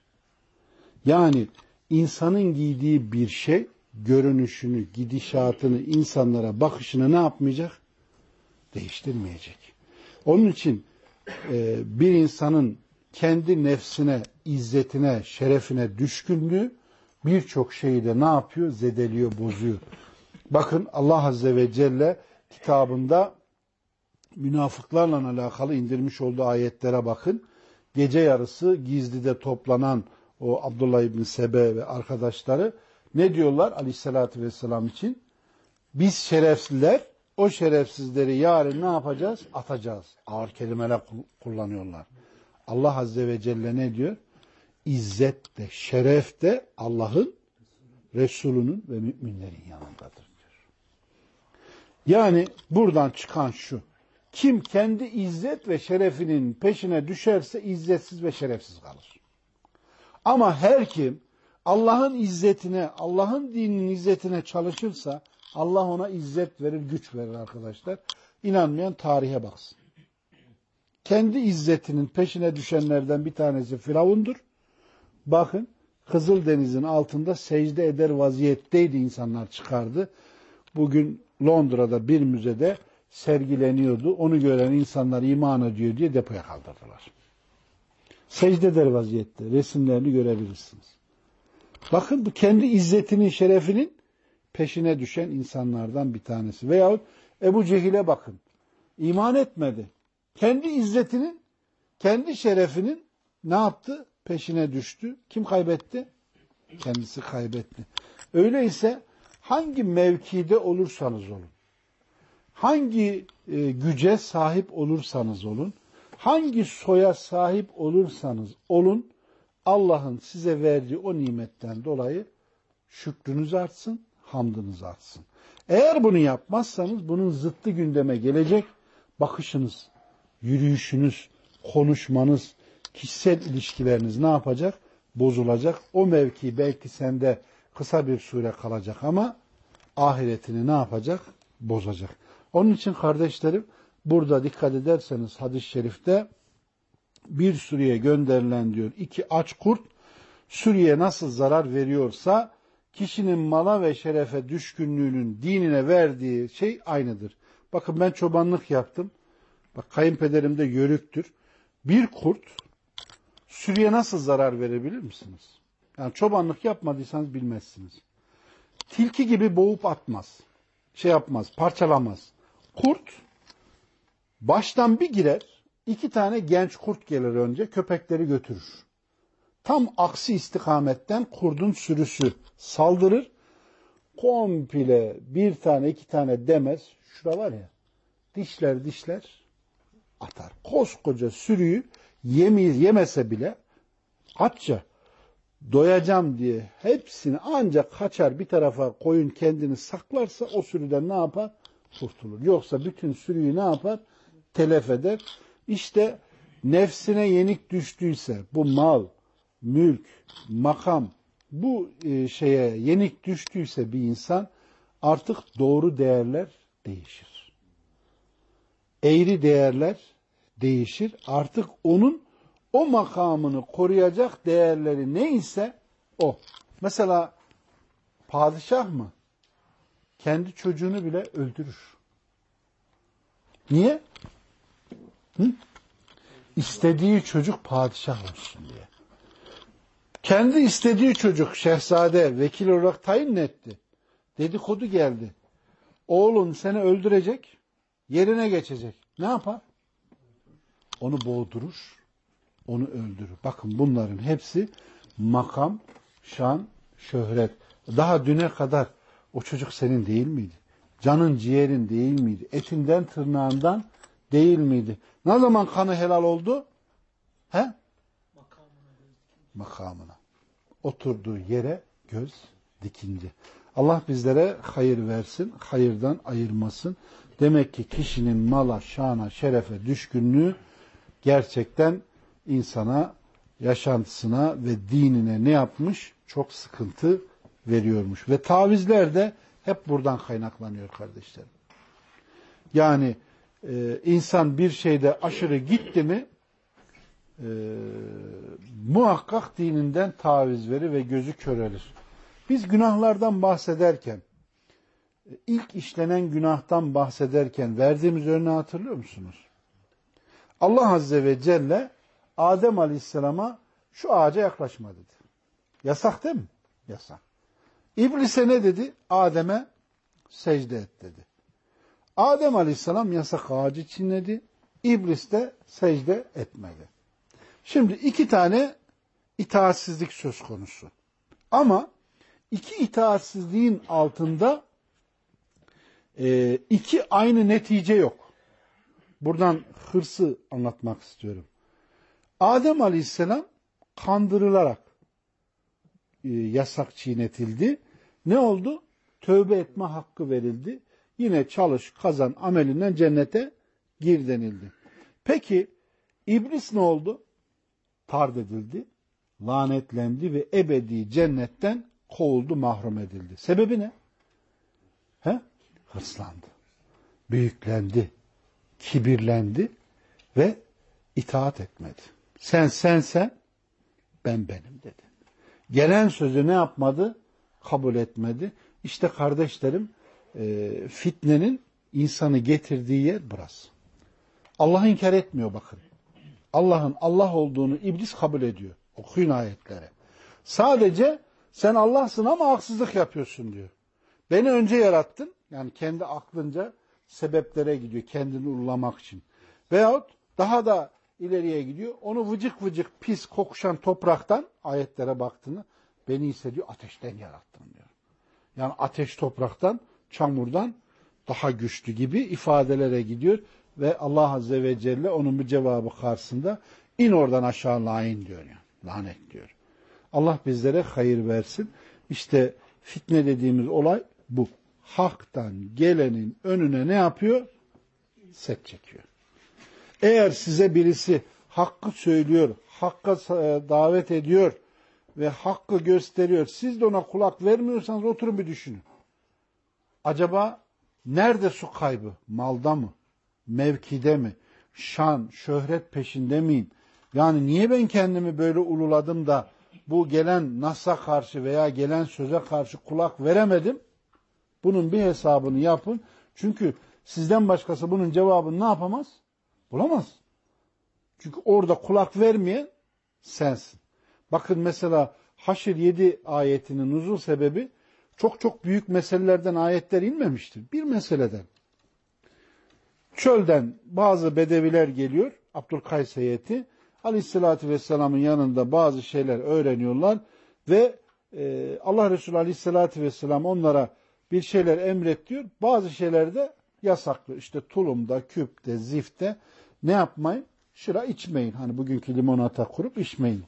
Yani insanın giydiği bir şey görünüşünü, gidişatını, insanlara bakışını ne yapmayacak? Değiştirmeyecek. Onun için e, bir insanın kendi nefsine, izzetine, şerefine düşkünlüğü birçok şeyi de ne yapıyor? Zedeliyor, bozuyor. Bakın Allah Azze ve Celle kitabında münafıklarla alakalı indirmiş olduğu ayetlere bakın. Gece yarısı gizlide toplanan o Abdullah İbni Sebe ve arkadaşları ne diyorlar aleyhissalatü vesselam için? Biz şerefsizler o şerefsizleri yarın ne yapacağız? Atacağız. Ağır kelimeler kullanıyorlar. Allah Azze ve Celle ne diyor? İzzet de, şeref de Allah'ın, Resulünün ve müminlerin yanındadır. Yani buradan çıkan şu. Kim kendi izzet ve şerefinin peşine düşerse izzetsiz ve şerefsiz kalır. Ama her kim Allah'ın izzetine, Allah'ın dininin izzetine çalışırsa Allah ona izzet verir, güç verir arkadaşlar. İnanmayan tarihe baksın. Kendi izzetinin peşine düşenlerden bir tanesi Firavundur. Bakın Kızıldeniz'in altında secde eder vaziyetteydi insanlar çıkardı. Bugün Londra'da bir müzede sergileniyordu. Onu gören insanlar iman ediyor diye depoya kaldırdılar. Secde vaziyette. Resimlerini görebilirsiniz. Bakın bu kendi izzetinin, şerefinin peşine düşen insanlardan bir tanesi. Veyahut Ebu Cehil'e bakın. İman etmedi. Kendi izzetinin, kendi şerefinin ne yaptı? Peşine düştü. Kim kaybetti? Kendisi kaybetti. Öyleyse hangi mevkide olursanız olun, hangi e, güce sahip olursanız olun, hangi soya sahip olursanız olun, Allah'ın size verdiği o nimetten dolayı şükrünüz artsın, hamdınız artsın. Eğer bunu yapmazsanız bunun zıttı gündeme gelecek. Bakışınız, yürüyüşünüz, konuşmanız, kişisel ilişkileriniz ne yapacak? Bozulacak. O mevki belki sende kısa bir süre kalacak ama ahiretini ne yapacak? Bozacak. Onun için kardeşlerim burada dikkat ederseniz hadis-i şerifte bir sürüye gönderilen diyor iki aç kurt sürüye nasıl zarar veriyorsa kişinin mala ve şerefe düşkünlüğünün dinine verdiği şey aynıdır. Bakın ben çobanlık yaptım. Bak kayınpederim de yörüktür. Bir kurt sürüye nasıl zarar verebilir misiniz? Yani çobanlık yapmadıysanız bilmezsiniz. Tilki gibi boğup atmaz. Şey yapmaz, parçalamaz. Kurt baştan bir girer, iki tane genç kurt gelir önce, köpekleri götürür. Tam aksi istikametten kurdun sürüsü saldırır. Komple bir tane iki tane demez. Şura var ya dişler dişler atar. Koskoca sürüyü yemeyiz yemese bile açça doyacağım diye hepsini ancak kaçar bir tarafa koyun kendini saklarsa o sürüden ne yapar? Kurtulur. Yoksa bütün sürüyü ne yapar? Telef eder. İşte nefsine yenik düştüyse bu mal, mülk, makam bu e, şeye yenik düştüyse bir insan artık doğru değerler değişir. Eğri değerler değişir. Artık onun o makamını koruyacak değerleri neyse o. Mesela padişah mı? Kendi çocuğunu bile öldürür. Niye? Hı? İstediği çocuk padişah olsun diye. Kendi istediği çocuk şehzade vekil olarak tayin etti. Dedikodu geldi. Oğlun seni öldürecek, yerine geçecek. Ne yapar? Onu boğdurur, onu öldürür. Bakın bunların hepsi makam, şan, şöhret. Daha düne kadar o çocuk senin değil miydi? Canın ciğerin değil miydi? Etinden tırnağından değil miydi? Ne zaman kanı helal oldu? He? Makamına. Oturduğu yere göz dikince. Allah bizlere hayır versin, hayırdan ayırmasın. Demek ki kişinin mala, şana, şerefe düşkünlüğü gerçekten insana, yaşantısına ve dinine ne yapmış? Çok sıkıntı veriyormuş. Ve tavizler de hep buradan kaynaklanıyor kardeşlerim. Yani e, insan bir şeyde aşırı gitti mi e, muhakkak dininden taviz verir ve gözü körelir. Biz günahlardan bahsederken ilk işlenen günahtan bahsederken verdiğimiz örneği hatırlıyor musunuz? Allah Azze ve Celle Adem Aleyhisselam'a şu ağaca yaklaşma dedi. Yasak değil mi? Yasak. İblise ne dedi? Adem'e secde et dedi. Adem Aleyhisselam yasak ağacı çinledi. İblis de secde etmedi. Şimdi iki tane itaatsizlik söz konusu. Ama iki itaatsizliğin altında e, iki aynı netice yok. Buradan hırsı anlatmak istiyorum. Adem Aleyhisselam kandırılarak e, yasak çiğnetildi. Ne oldu? Tövbe etme hakkı verildi. Yine çalış, kazan amelinden cennete gir denildi. Peki iblis ne oldu? Tard edildi, lanetlendi ve ebedi cennetten kovuldu, mahrum edildi. Sebebi ne? He? Hırslandı, büyüklendi, kibirlendi ve itaat etmedi. Sen sen sen, ben benim dedi. Gelen sözü ne yapmadı? Kabul etmedi. İşte kardeşlerim e, fitnenin insanı getirdiği yer burası. Allah inkar etmiyor bakın. Allah'ın Allah olduğunu iblis kabul ediyor. Okuyun ayetleri. Sadece sen Allah'sın ama haksızlık yapıyorsun diyor. Beni önce yarattın. Yani kendi aklınca sebeplere gidiyor kendini ullamak için. Veyahut daha da ileriye gidiyor. Onu vıcık vıcık pis kokuşan topraktan ayetlere baktığını beni ise diyor ateşten yarattın diyor. Yani ateş topraktan, çamurdan daha güçlü gibi ifadelere gidiyor ve Allah Azze ve Celle onun bu cevabı karşısında in oradan aşağı lain diyor yani. Lanet diyor. Allah bizlere hayır versin. İşte fitne dediğimiz olay bu. Hak'tan gelenin önüne ne yapıyor? Set çekiyor. Eğer size birisi hakkı söylüyor, hakka e, davet ediyor ve hakkı gösteriyor. Siz de ona kulak vermiyorsanız oturun bir düşünün. Acaba nerede su kaybı? Malda mı? Mevkide mi? Şan, şöhret peşinde miyim? Yani niye ben kendimi böyle ululadım da bu gelen Nas'a karşı veya gelen söze karşı kulak veremedim? Bunun bir hesabını yapın. Çünkü sizden başkası bunun cevabını ne yapamaz? Bulamaz. Çünkü orada kulak vermeyen sensin. Bakın mesela Haşr 7 ayetinin nuzul sebebi çok çok büyük meselelerden ayetler inmemiştir. Bir meseleden. Çölden bazı bedeviler geliyor. Abdülkays heyeti. Aleyhisselatü Vesselam'ın yanında bazı şeyler öğreniyorlar ve e, Allah Resulü Aleyhisselatü Vesselam onlara bir şeyler emret diyor. Bazı şeyler de yasaklı. İşte tulumda, küpte, zifte ne yapmayın? Şıra içmeyin. Hani bugünkü limonata kurup içmeyin.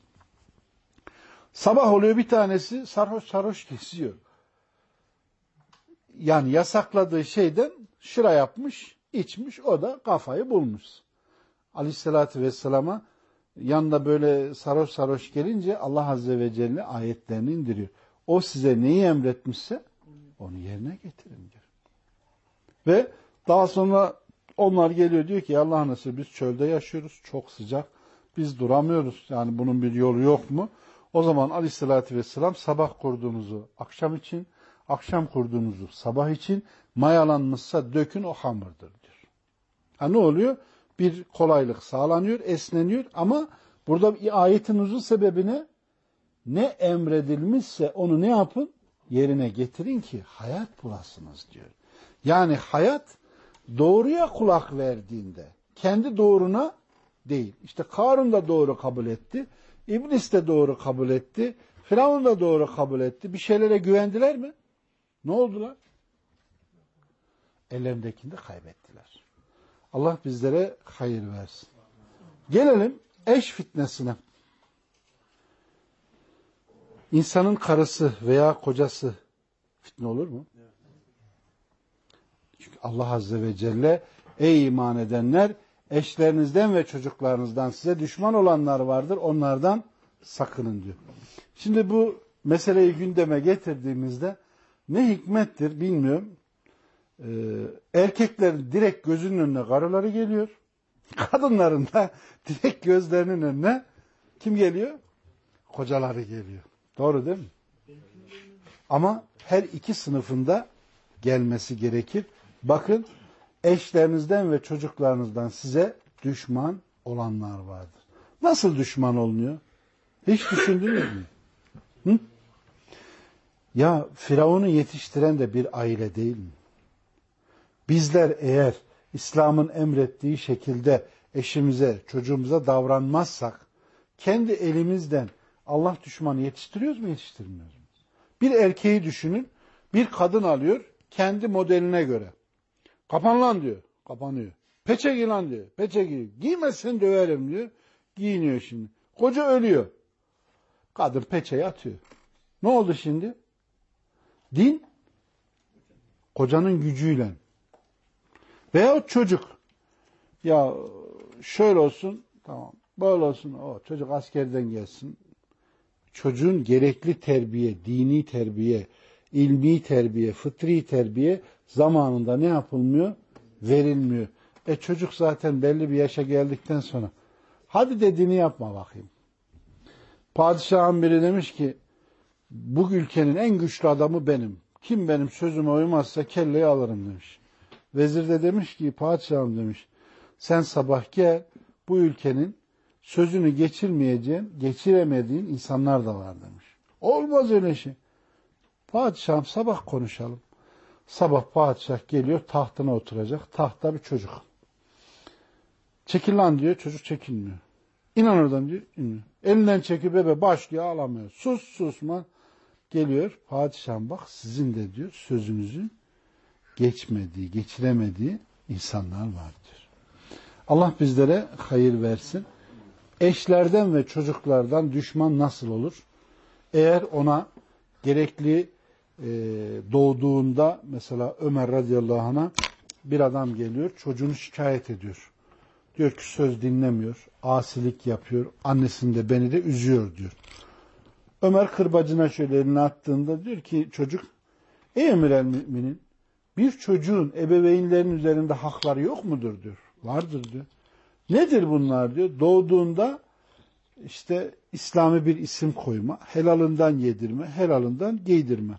Sabah oluyor bir tanesi sarhoş sarhoş kesiyor. Yani yasakladığı şeyden şıra yapmış, içmiş, o da kafayı bulmuş. Aleyhissalatü vesselama yanında böyle sarhoş sarhoş gelince Allah Azze ve Celle ayetlerini indiriyor. O size neyi emretmişse onu yerine getirin diyor. Ve daha sonra onlar geliyor diyor ki Allah nasıl biz çölde yaşıyoruz çok sıcak biz duramıyoruz yani bunun bir yolu yok mu? O zaman aleyhissalatü vesselam sabah kurduğunuzu akşam için, akşam kurduğunuzu sabah için mayalanmışsa dökün o hamurdur diyor. Ha ne oluyor? Bir kolaylık sağlanıyor, esneniyor ama burada ayetin uzun sebebine ne emredilmişse onu ne yapın? Yerine getirin ki hayat bulasınız diyor. Yani hayat doğruya kulak verdiğinde kendi doğruna değil. İşte Karun da doğru kabul etti. İblis de doğru kabul etti. Firavun da doğru kabul etti. Bir şeylere güvendiler mi? Ne oldular? Ellerindekini de kaybettiler. Allah bizlere hayır versin. Gelelim eş fitnesine. İnsanın karısı veya kocası fitne olur mu? Çünkü Allah Azze ve Celle ey iman edenler eşlerinizden ve çocuklarınızdan size düşman olanlar vardır. Onlardan sakının diyor. Şimdi bu meseleyi gündeme getirdiğimizde ne hikmettir bilmiyorum. Ee, erkeklerin direkt gözünün önüne karıları geliyor. Kadınların da direkt gözlerinin önüne kim geliyor? Kocaları geliyor. Doğru değil mi? Ama her iki sınıfında gelmesi gerekir. Bakın eşlerinizden ve çocuklarınızdan size düşman olanlar vardır. Nasıl düşman olunuyor? Hiç düşündünüz mü? Hı? Ya Firavun'u yetiştiren de bir aile değil mi? Bizler eğer İslam'ın emrettiği şekilde eşimize, çocuğumuza davranmazsak kendi elimizden Allah düşmanı yetiştiriyoruz mu, yetiştirmiyoruz mu? Bir erkeği düşünün, bir kadın alıyor kendi modeline göre. Kapan lan diyor. Kapanıyor. Peçe giy lan diyor. Peçe giy. Giymezsen döverim diyor. Giyiniyor şimdi. Koca ölüyor. Kadın peçeyi atıyor. Ne oldu şimdi? Din kocanın gücüyle. Veya çocuk. Ya şöyle olsun tamam. Böyle olsun. O çocuk askerden gelsin. Çocuğun gerekli terbiye, dini terbiye, ilmi terbiye, fıtri terbiye zamanında ne yapılmıyor? Verilmiyor. E çocuk zaten belli bir yaşa geldikten sonra hadi dediğini yapma bakayım. Padişahın biri demiş ki bu ülkenin en güçlü adamı benim. Kim benim sözüme uymazsa kelleyi alırım demiş. Vezir de demiş ki padişahım demiş sen sabah gel bu ülkenin sözünü geçirmeyeceğin, geçiremediğin insanlar da var demiş. Olmaz öyle şey. Padişahım sabah konuşalım. Sabah padişah geliyor tahtına oturacak. Tahta bir çocuk. Çekil lan diyor çocuk çekilmiyor. İnan oradan diyor. İnmiyor. Elinden çekip bebe başlıyor ağlamıyor. Sus susma. Geliyor padişahım bak sizin de diyor sözünüzün geçmediği, geçiremediği insanlar vardır. Allah bizlere hayır versin. Eşlerden ve çocuklardan düşman nasıl olur? Eğer ona gerekli e, doğduğunda mesela Ömer radıyallahu anh'a bir adam geliyor çocuğunu şikayet ediyor. Diyor ki söz dinlemiyor, asilik yapıyor, annesini de beni de üzüyor diyor. Ömer kırbacına şöyle elini attığında diyor ki çocuk, ey emir el müminin, bir çocuğun ebeveynlerin üzerinde hakları yok mudur diyor. Vardır diyor. Nedir bunlar diyor. Doğduğunda işte İslami bir isim koyma, helalından yedirme, helalından giydirme.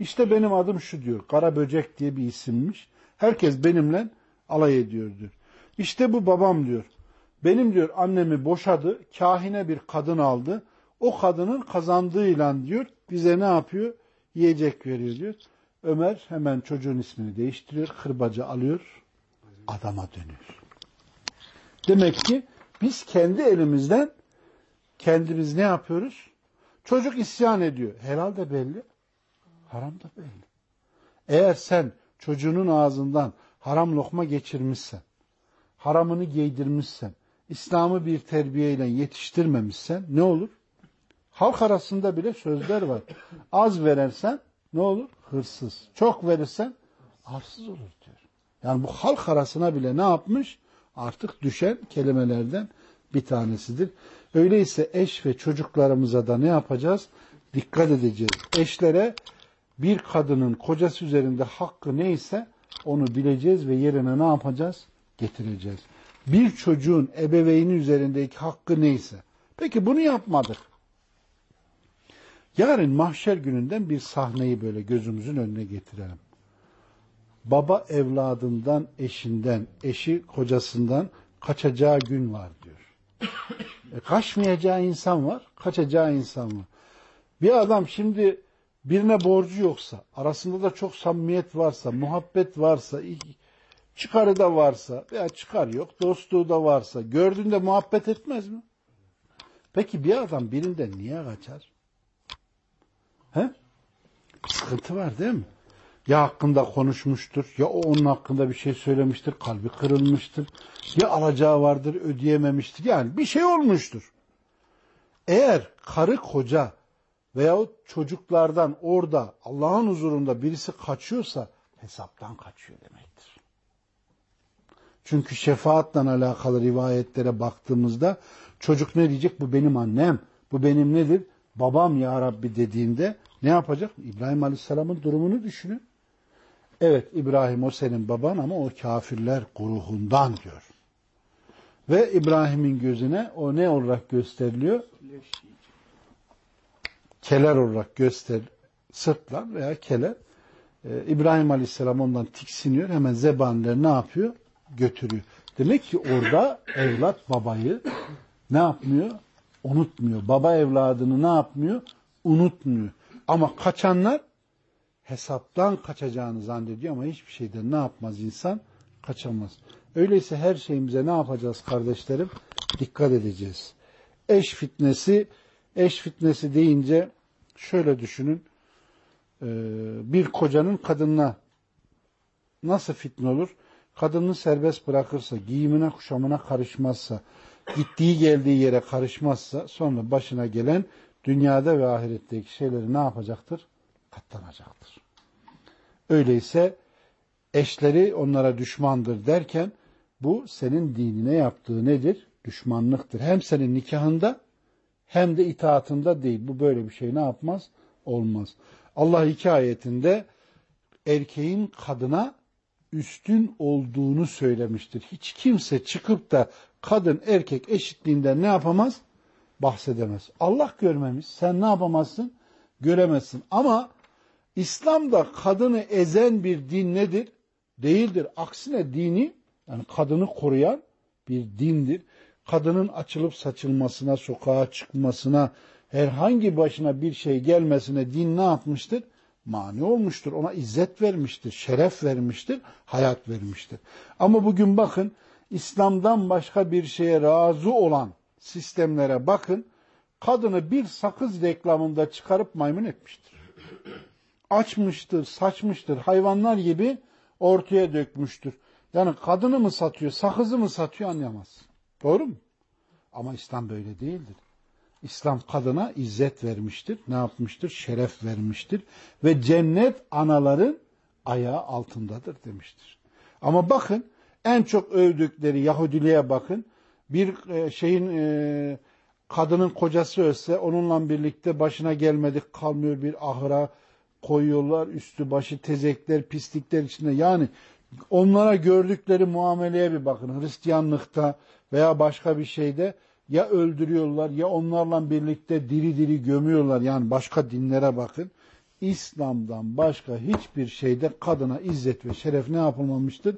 İşte benim adım şu diyor. Kara böcek diye bir isimmiş. Herkes benimle alay ediyor diyor. İşte bu babam diyor. Benim diyor annemi boşadı, kahine bir kadın aldı. O kadının kazandığıyla diyor bize ne yapıyor? Yiyecek veriyor diyor. Ömer hemen çocuğun ismini değiştiriyor, kırbacı alıyor, adama dönüyor. Demek ki biz kendi elimizden kendimiz ne yapıyoruz? Çocuk isyan ediyor. Helal de belli, haram da belli. Eğer sen çocuğunun ağzından haram lokma geçirmişsen, haramını giydirmişsen, İslam'ı bir terbiyeyle yetiştirmemişsen ne olur? Halk arasında bile sözler var. Az verirsen ne olur? Hırsız. Çok verirsen arsız olur diyor. Yani bu halk arasına bile ne yapmış? Artık düşen kelimelerden bir tanesidir. Öyleyse eş ve çocuklarımıza da ne yapacağız? Dikkat edeceğiz. Eşlere bir kadının kocası üzerinde hakkı neyse onu bileceğiz ve yerine ne yapacağız? Getireceğiz. Bir çocuğun ebeveyni üzerindeki hakkı neyse. Peki bunu yapmadık. Yarın mahşer gününden bir sahneyi böyle gözümüzün önüne getirelim. Baba evladından, eşinden, eşi kocasından kaçacağı gün var diyor. E, kaçmayacağı insan var, kaçacağı insan var. Bir adam şimdi birine borcu yoksa, arasında da çok samimiyet varsa, muhabbet varsa, çıkarı da varsa veya çıkar yok, dostluğu da varsa, gördüğünde muhabbet etmez mi? Peki bir adam birinden niye kaçar? He? Sıkıntı var değil mi? Ya hakkında konuşmuştur, ya o onun hakkında bir şey söylemiştir, kalbi kırılmıştır, ya alacağı vardır, ödeyememiştir. Yani bir şey olmuştur. Eğer karı koca veyahut çocuklardan orada Allah'ın huzurunda birisi kaçıyorsa hesaptan kaçıyor demektir. Çünkü şefaatle alakalı rivayetlere baktığımızda çocuk ne diyecek? Bu benim annem, bu benim nedir? babam ya Rabbi dediğinde ne yapacak? İbrahim Aleyhisselam'ın durumunu düşünün. Evet İbrahim o senin baban ama o kafirler guruhundan diyor. Ve İbrahim'in gözüne o ne olarak gösteriliyor? Keler olarak göster, sırtlan veya keler. Ee, İbrahim Aleyhisselam ondan tiksiniyor. Hemen zebaniler ne yapıyor? Götürüyor. Demek ki orada evlat babayı ne yapmıyor? unutmuyor. Baba evladını ne yapmıyor? Unutmuyor. Ama kaçanlar hesaptan kaçacağını zannediyor ama hiçbir şeyden ne yapmaz insan? Kaçamaz. Öyleyse her şeyimize ne yapacağız kardeşlerim? Dikkat edeceğiz. Eş fitnesi, eş fitnesi deyince şöyle düşünün. Bir kocanın kadınına nasıl fitne olur? Kadını serbest bırakırsa, giyimine kuşamına karışmazsa, gittiği geldiği yere karışmazsa sonra başına gelen dünyada ve ahiretteki şeyleri ne yapacaktır? Katlanacaktır. Öyleyse eşleri onlara düşmandır derken bu senin dinine yaptığı nedir? Düşmanlıktır. Hem senin nikahında hem de itaatında değil. Bu böyle bir şey ne yapmaz? Olmaz. Allah iki ayetinde erkeğin kadına üstün olduğunu söylemiştir. Hiç kimse çıkıp da kadın erkek eşitliğinden ne yapamaz? Bahsedemez. Allah görmemiş. Sen ne yapamazsın? Göremezsin. Ama İslam'da kadını ezen bir din nedir? Değildir. Aksine dini yani kadını koruyan bir dindir. Kadının açılıp saçılmasına, sokağa çıkmasına, herhangi başına bir şey gelmesine din ne yapmıştır? Mani olmuştur. Ona izzet vermiştir, şeref vermiştir, hayat vermiştir. Ama bugün bakın İslam'dan başka bir şeye razı olan sistemlere bakın, kadını bir sakız reklamında çıkarıp maymun etmiştir. Açmıştır, saçmıştır, hayvanlar gibi ortaya dökmüştür. Yani kadını mı satıyor, sakızı mı satıyor anlayamaz. Doğru mu? Ama İslam böyle değildir. İslam kadına izzet vermiştir. Ne yapmıştır? Şeref vermiştir. Ve cennet anaların ayağı altındadır demiştir. Ama bakın En çok övdükleri Yahudiliğe bakın. Bir e, şeyin e, kadının kocası ölse onunla birlikte başına gelmedik kalmıyor bir ahıra koyuyorlar. Üstü başı tezekler, pislikler içinde. Yani onlara gördükleri muameleye bir bakın. Hristiyanlıkta veya başka bir şeyde ya öldürüyorlar ya onlarla birlikte diri diri gömüyorlar. Yani başka dinlere bakın. İslam'dan başka hiçbir şeyde kadına izzet ve şeref ne yapılmamıştır?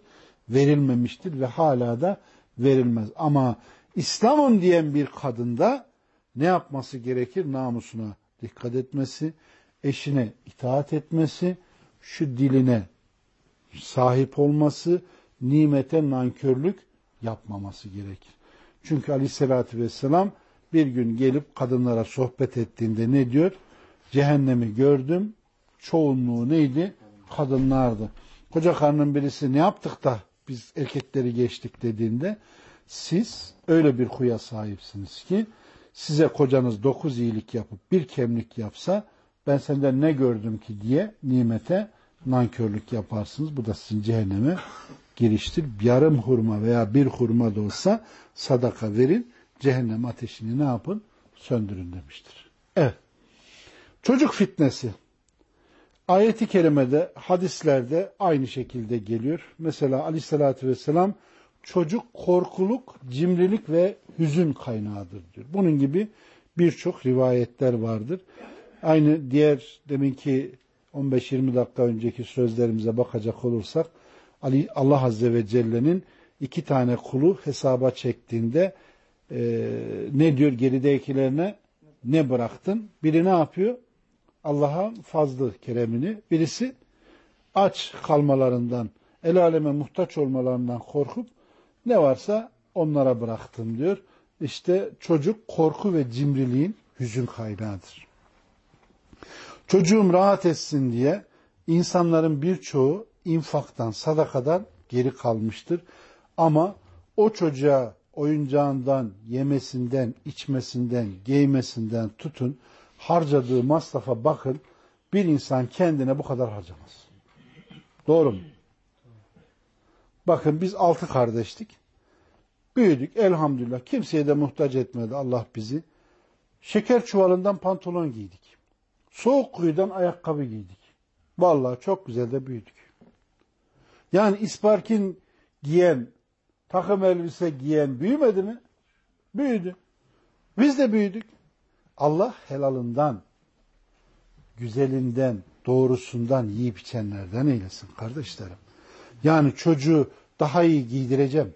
Verilmemiştir ve hala da verilmez. Ama İslam'ım diyen bir kadında ne yapması gerekir? Namusuna dikkat etmesi, eşine itaat etmesi, şu diline sahip olması, nimete nankörlük yapmaması gerekir. Çünkü aleyhissalatü vesselam bir gün gelip kadınlara sohbet ettiğinde ne diyor? Cehennemi gördüm, çoğunluğu neydi? Kadınlardı. Koca karnın birisi ne yaptık da biz erkekleri geçtik dediğinde siz öyle bir huya sahipsiniz ki size kocanız dokuz iyilik yapıp bir kemlik yapsa ben senden ne gördüm ki diye nimete nankörlük yaparsınız. Bu da sizin cehenneme giriştir. Yarım hurma veya bir hurma da olsa sadaka verin. Cehennem ateşini ne yapın? Söndürün demiştir. Evet. Çocuk fitnesi. Ayeti kerimede, hadislerde aynı şekilde geliyor. Mesela aleyhissalatü vesselam çocuk korkuluk, cimrilik ve hüzün kaynağıdır diyor. Bunun gibi birçok rivayetler vardır. Aynı diğer deminki 15-20 dakika önceki sözlerimize bakacak olursak Allah Azze ve Celle'nin iki tane kulu hesaba çektiğinde e, ne diyor geridekilerine ne bıraktın? Biri ne yapıyor? Allah'a fazlı keremini. Birisi aç kalmalarından, el aleme muhtaç olmalarından korkup ne varsa onlara bıraktım diyor. İşte çocuk korku ve cimriliğin hüzün kaynağıdır. Çocuğum rahat etsin diye insanların birçoğu infaktan, sadakadan geri kalmıştır. Ama o çocuğa oyuncağından, yemesinden, içmesinden, giymesinden tutun, harcadığı masrafa bakın, bir insan kendine bu kadar harcamaz. Doğru mu? Bakın biz altı kardeştik. Büyüdük elhamdülillah. Kimseye de muhtaç etmedi Allah bizi. Şeker çuvalından pantolon giydik. Soğuk kuyudan ayakkabı giydik. Vallahi çok güzel de büyüdük. Yani isparkin giyen, takım elbise giyen büyümedi mi? Büyüdü. Biz de büyüdük. Allah helalından, güzelinden, doğrusundan yiyip içenlerden eylesin kardeşlerim. Yani çocuğu daha iyi giydireceğim,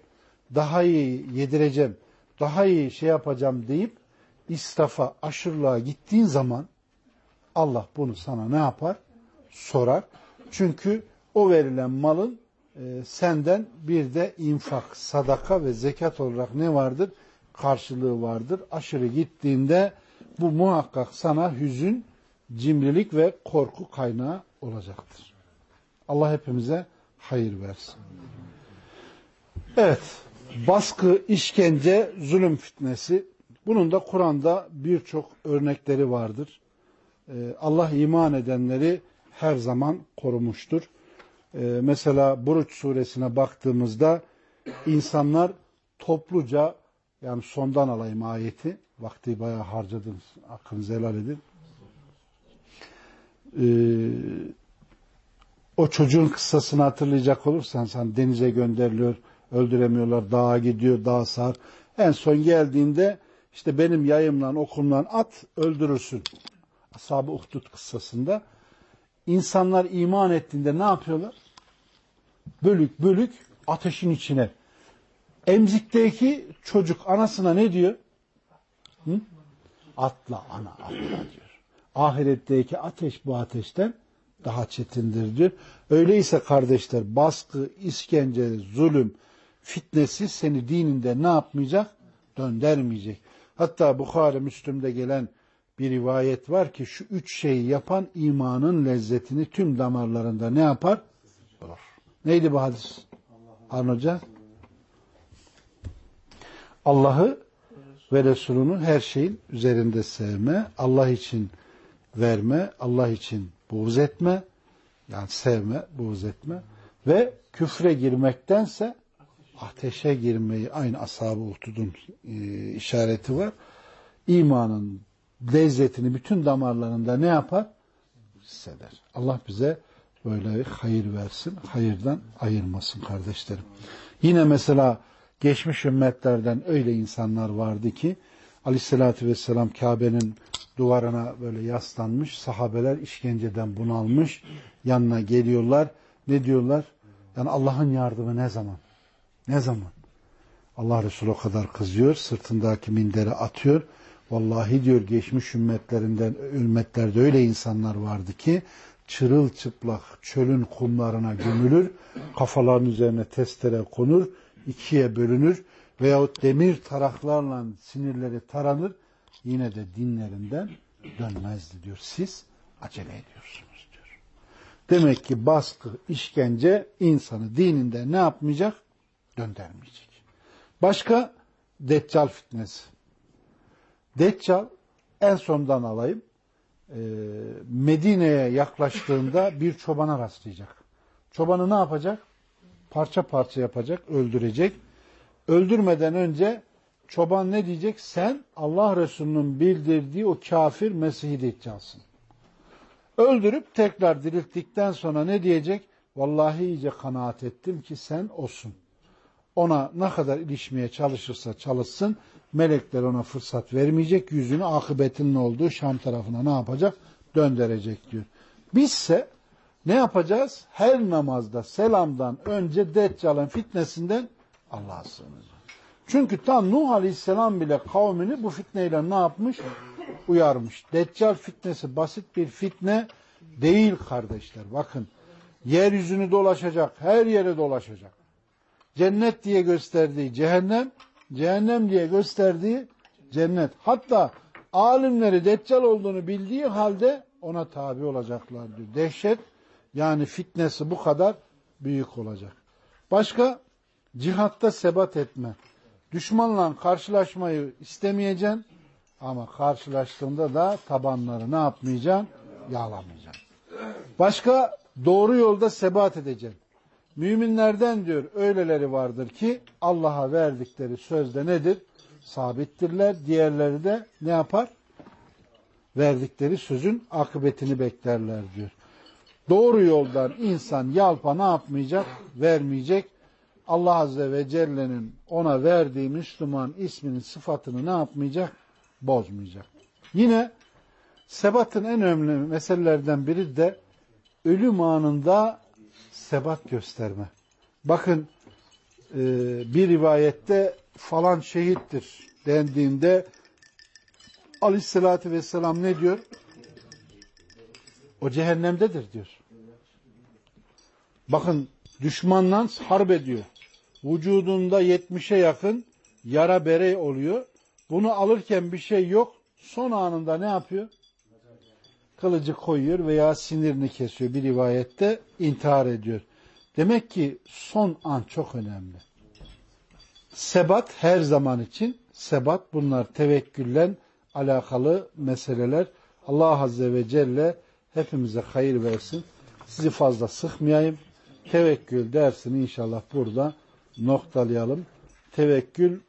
daha iyi yedireceğim, daha iyi şey yapacağım deyip israfa, aşırılığa gittiğin zaman Allah bunu sana ne yapar? Sorar. Çünkü o verilen malın e, senden bir de infak, sadaka ve zekat olarak ne vardır? Karşılığı vardır. Aşırı gittiğinde bu muhakkak sana hüzün, cimrilik ve korku kaynağı olacaktır. Allah hepimize hayır versin. Evet, baskı, işkence, zulüm fitnesi. Bunun da Kur'an'da birçok örnekleri vardır. Ee, Allah iman edenleri her zaman korumuştur. Ee, mesela Buruç suresine baktığımızda insanlar topluca yani sondan alayım ayeti. Vakti bayağı harcadınız. Aklınızı helal edin. Ee, o çocuğun kıssasını hatırlayacak olursan sen denize gönderiliyor, öldüremiyorlar, dağa gidiyor, dağa sar. En son geldiğinde işte benim yayımla okumla at öldürürsün. Ashab-ı Uhdud kıssasında insanlar iman ettiğinde ne yapıyorlar? Bölük bölük ateşin içine. Emzikteki çocuk anasına ne diyor? Hı? Atla ana atla diyor. Ahiretteki ateş bu ateşten daha çetindir diyor. Öyleyse kardeşler baskı, işkence, zulüm, fitnesi seni dininde ne yapmayacak? Döndermeyecek. Hatta Bukhari Müslüm'de gelen bir rivayet var ki şu üç şeyi yapan imanın lezzetini tüm damarlarında ne yapar? Bulur. Neydi bu hadis? Arn Hoca? Allah'ı ve Resulünü her şeyin üzerinde sevme, Allah için verme, Allah için buğz etme, yani sevme, buğz etme ve küfre girmektense ateşe girmeyi aynı ashab-ı uhdudun e, işareti var. İmanın lezzetini bütün damarlarında ne yapar? Hisseder. Allah bize böyle hayır versin, hayırdan ayırmasın kardeşlerim. Yine mesela geçmiş ümmetlerden öyle insanlar vardı ki Aleyhisselatü Vesselam Kabe'nin duvarına böyle yaslanmış, sahabeler işkenceden bunalmış, yanına geliyorlar. Ne diyorlar? Yani Allah'ın yardımı ne zaman? Ne zaman? Allah Resulü o kadar kızıyor, sırtındaki minderi atıyor. Vallahi diyor geçmiş ümmetlerinden, ümmetlerde öyle insanlar vardı ki çırılçıplak çölün kumlarına gömülür, kafaların üzerine testere konur, ikiye bölünür veyahut demir taraklarla sinirleri taranır, yine de dinlerinden dönmezdi diyor. Siz acele ediyorsunuz diyor. Demek ki baskı, işkence insanı dininde ne yapmayacak? Döndürmeyecek. Başka Deccal fitnesi. Deccal en sondan alayım. Ee, Medine'ye yaklaştığında bir çobana rastlayacak. Çobanı ne yapacak? Parça parça yapacak, öldürecek. Öldürmeden önce çoban ne diyecek? Sen Allah Resulü'nün bildirdiği o kafir Mesih'i Deccal'sın. Öldürüp tekrar dirilttikten sonra ne diyecek? Vallahi iyice kanaat ettim ki sen olsun. Ona ne kadar ilişmeye çalışırsa çalışsın, melekler ona fırsat vermeyecek, yüzünü akıbetinin olduğu Şam tarafına ne yapacak? Döndürecek diyor. Bizse ne yapacağız? Her namazda selamdan önce Deccal'ın fitnesinden Allah'a sığınacağız. Çünkü tam Nuh Aleyhisselam bile kavmini bu fitneyle ne yapmış? Uyarmış. Deccal fitnesi basit bir fitne değil kardeşler. Bakın yeryüzünü dolaşacak, her yere dolaşacak. Cennet diye gösterdiği cehennem, cehennem diye gösterdiği cennet. Hatta alimleri deccal olduğunu bildiği halde ona tabi olacaklar diyor. Dehşet yani fitnesi bu kadar büyük olacak. Başka cihatta sebat etme. Düşmanla karşılaşmayı istemeyeceksin ama karşılaştığında da tabanları ne yapmayacaksın? Yağlamayacaksın. Başka doğru yolda sebat edeceksin. Müminlerden diyor öyleleri vardır ki Allah'a verdikleri sözde nedir? Sabittirler. Diğerleri de ne yapar? Verdikleri sözün akıbetini beklerler diyor. Doğru yoldan insan yalpa ne yapmayacak? Vermeyecek. Allah Azze ve Celle'nin ona verdiği Müslüman isminin sıfatını ne yapmayacak? Bozmayacak. Yine sebatın en önemli meselelerden biri de ölüm anında sebat gösterme. Bakın e, bir rivayette falan şehittir dendiğinde aleyhissalatü vesselam ne diyor? O cehennemdedir diyor. Bakın düşmanla harp ediyor. Vücudunda yetmişe yakın yara bere oluyor. Bunu alırken bir şey yok. Son anında ne yapıyor? Kılıcı koyuyor veya sinirini kesiyor. Bir rivayette intihar ediyor. Demek ki son an çok önemli. Sebat her zaman için sebat bunlar tevekkülle alakalı meseleler. Allah Azze ve Celle hepimize hayır versin. Sizi fazla sıkmayayım. Tevekkül dersini inşallah burada noktalayalım. Tevekkül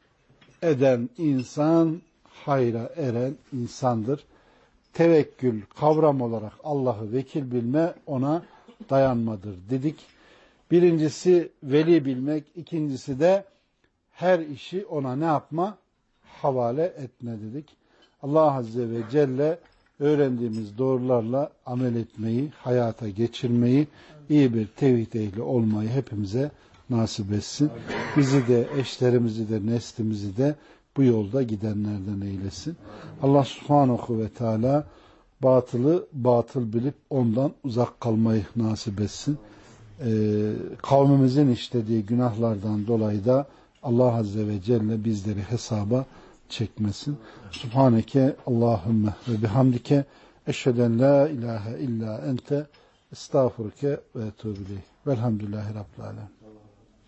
eden insan hayra eren insandır. Tevekkül kavram olarak Allah'ı vekil bilme ona dayanmadır dedik. Birincisi veli bilmek, ikincisi de her işi ona ne yapma? Havale etme dedik. Allah Azze ve Celle öğrendiğimiz doğrularla amel etmeyi, hayata geçirmeyi, iyi bir tevhid ehli olmayı hepimize nasip etsin. Bizi de, eşlerimizi de, neslimizi de bu yolda gidenlerden eylesin. Allah subhanahu ve teala batılı batıl bilip ondan uzak kalmayı nasip etsin. Ee, kavmimizin işlediği günahlardan dolayı da Allah Azze ve Celle bizleri hesaba çekmesin. Subhaneke Allahümme ve bihamdike eşheden la ilahe illa ente estağfurke ve etubileyh. Velhamdülillahi Rabbil Alem.